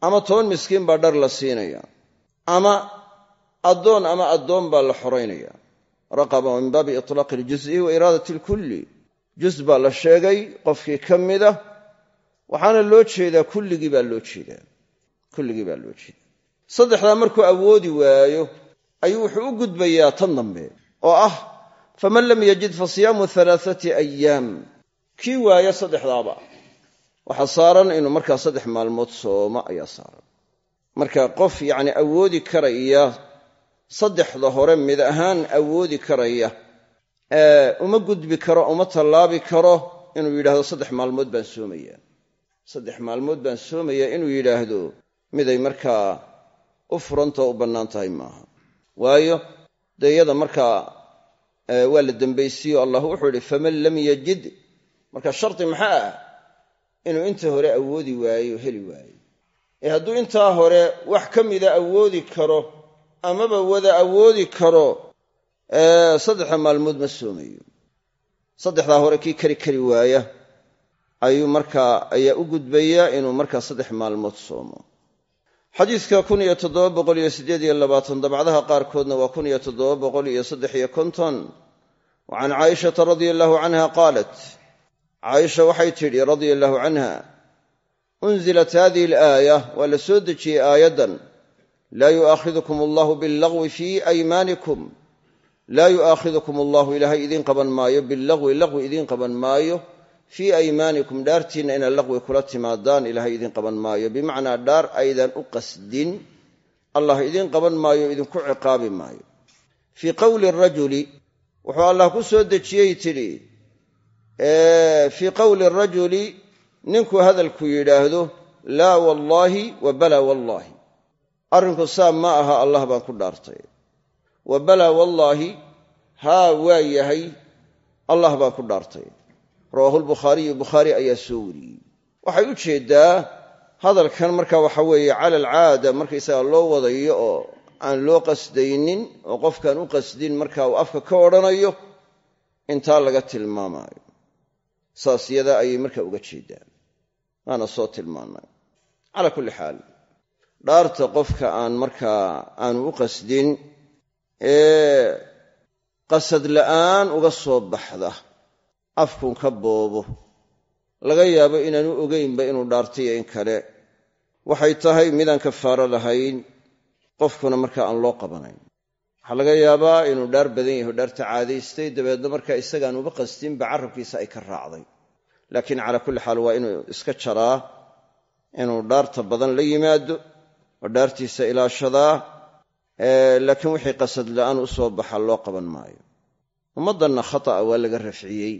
ama toban miskiin baa dhar la siinaya addoon ama addoon baa la xoraynaya raqaba min baabi itlaaqi iljuzi wa iraadat ilkulli juz baa la sheegay qofkii ka mida waxaana loo jeedaa kulligii baa loo jeedaa. Kulligii baa loo jeedaa. Saddexdaa markuu awoodi waayo ayuu wuxuu u gudbayaa tan dambe oo ah faman lam yajid fa siyaamu alaaati ayaam kii waaya saddexdaaba waxaa saaran inuu markaa saddex maalmood sooma ayaa saaran. Marka qof yacni awoodi karaya saddexda hore mid ahaan awoodi karaya uma gudbi karo uma tallaabi karo inuu yidhaahdo saddex maalmood baan soomaya saddex maalmood baan soomaya inuu yidhaahdo miday markaa u furantao u bannaan tahay maaha. Waayo dee iyada markaa waa la dembaysiiyo allah wuxuu idhi faman lam yajid. Marka shardi maxaa ah? Inuu inta hore awoodi waayo heli waayo. Ee hadduu intaa hore wax ka mida awoodi karo amaba wada awoodi karo saddexda maalmood ma soomayo. Saddexdaa hore kii kari kari waaya ayuu markaa ayaa u gudbaya inuu markaa saddex maalmood soomo. Xadiidka kun iyo toddoba boqol iyo siddeed iyo labaatan dabcdaha qaarkoodna waa kun iyo toddoba boqol iyo saddex iyo konton. Wa can caaishata radia allahu canha qaalat caaisha waxay tidhi radia allahu canha unzilat hadihi alaaya waa la soo dejiyey aayaddan laa yu'aakhidukum allahu billagwi fii aymaanikum laa yu'aakhidukum allahu ilaahay idiin qaban maayo billagwi lagwi idiin qaban maayo fii aymaanikum dhaartiinna inaad laqwi kula timaadaan ilaahay idiin qaban maayo bimacnaa dhaar aydan u qasdin allah idiin qaban maayo idinku ciqaabi maayo fii qowli rajuli wuxuu allah ku soo dejiyey tidhi fii qowli rajuli ninkuu hadalku yidhaahdo laa wallaahi wa wallaahi arrinku saa ma aha allah baan ku dhaartay. Wa balaa wallaahi haa waa yahay allah baan ku dhaartay. Rawaahu lbukhaariyu bukhaari ayaa soo wariyey. Waxay u jeeddaa hadalkan marka waxa weeye cala alcaada markaysaga loo wadayo oo aan loo qasdaynin oo qofkaan u qasdin marka uu afka ka odhanayo intaa laga tilmaamaayo. Saas ayay marka uga jeeddaan waana soo tilmaannay calaa kulli xaal dhaarta qofka aan markaa aanu u qasdin ee qasad la'aan uga soo baxda afkun ka boobo. Laga yaabo inaanu ogaynba inuu dhaartayo in kale. Waxay tahay midaan kafaaro lahayn qofkuna markaa aan loo qabanayn. Waxaa laga yaabaa inuu dhaar badan yahay dhaarta caadaystay dabeedna markaa isagaan uba qasdinba carabkiisa ay ka raacday. Laakiin calaa kulli xaal waa inuu iska jaraa inuu dhaarta badan la yimaado oo dhaartiisa ilaashadaa laakiin wixii qasad la'aan u soo baxa loo qaban maayo. Ummaddanna khata'a waa laga rafciyey.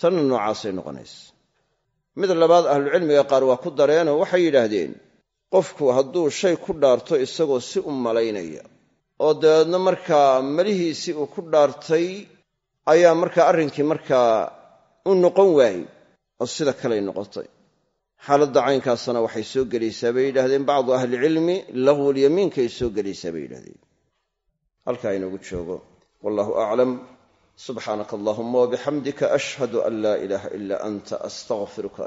Tanna noocaasay noqonaysa. Mid labaad ahlucilmiga qaar waa ku dareenoo waxay yidhaahdeen qofku hadduu shay ku dhaarto isagoo si u malaynaya oo dabeedna markaa malihiisii uu ku dhaartay ayaa markaa arrinkii markaa u noqon waayey oo sida kaley noqotay xaaladda caynkaasna waxay soo gelaysaa bay yidhahdeen bacdu ahlicilmi lagwulyamiinkay soo gelaysaa bay yidhahdeen halkaa inoogu joogo. Wallahu aclam subxaanaka allahuma wabixamdika ashhadu an laa ilaaha ila anta astaqfiruka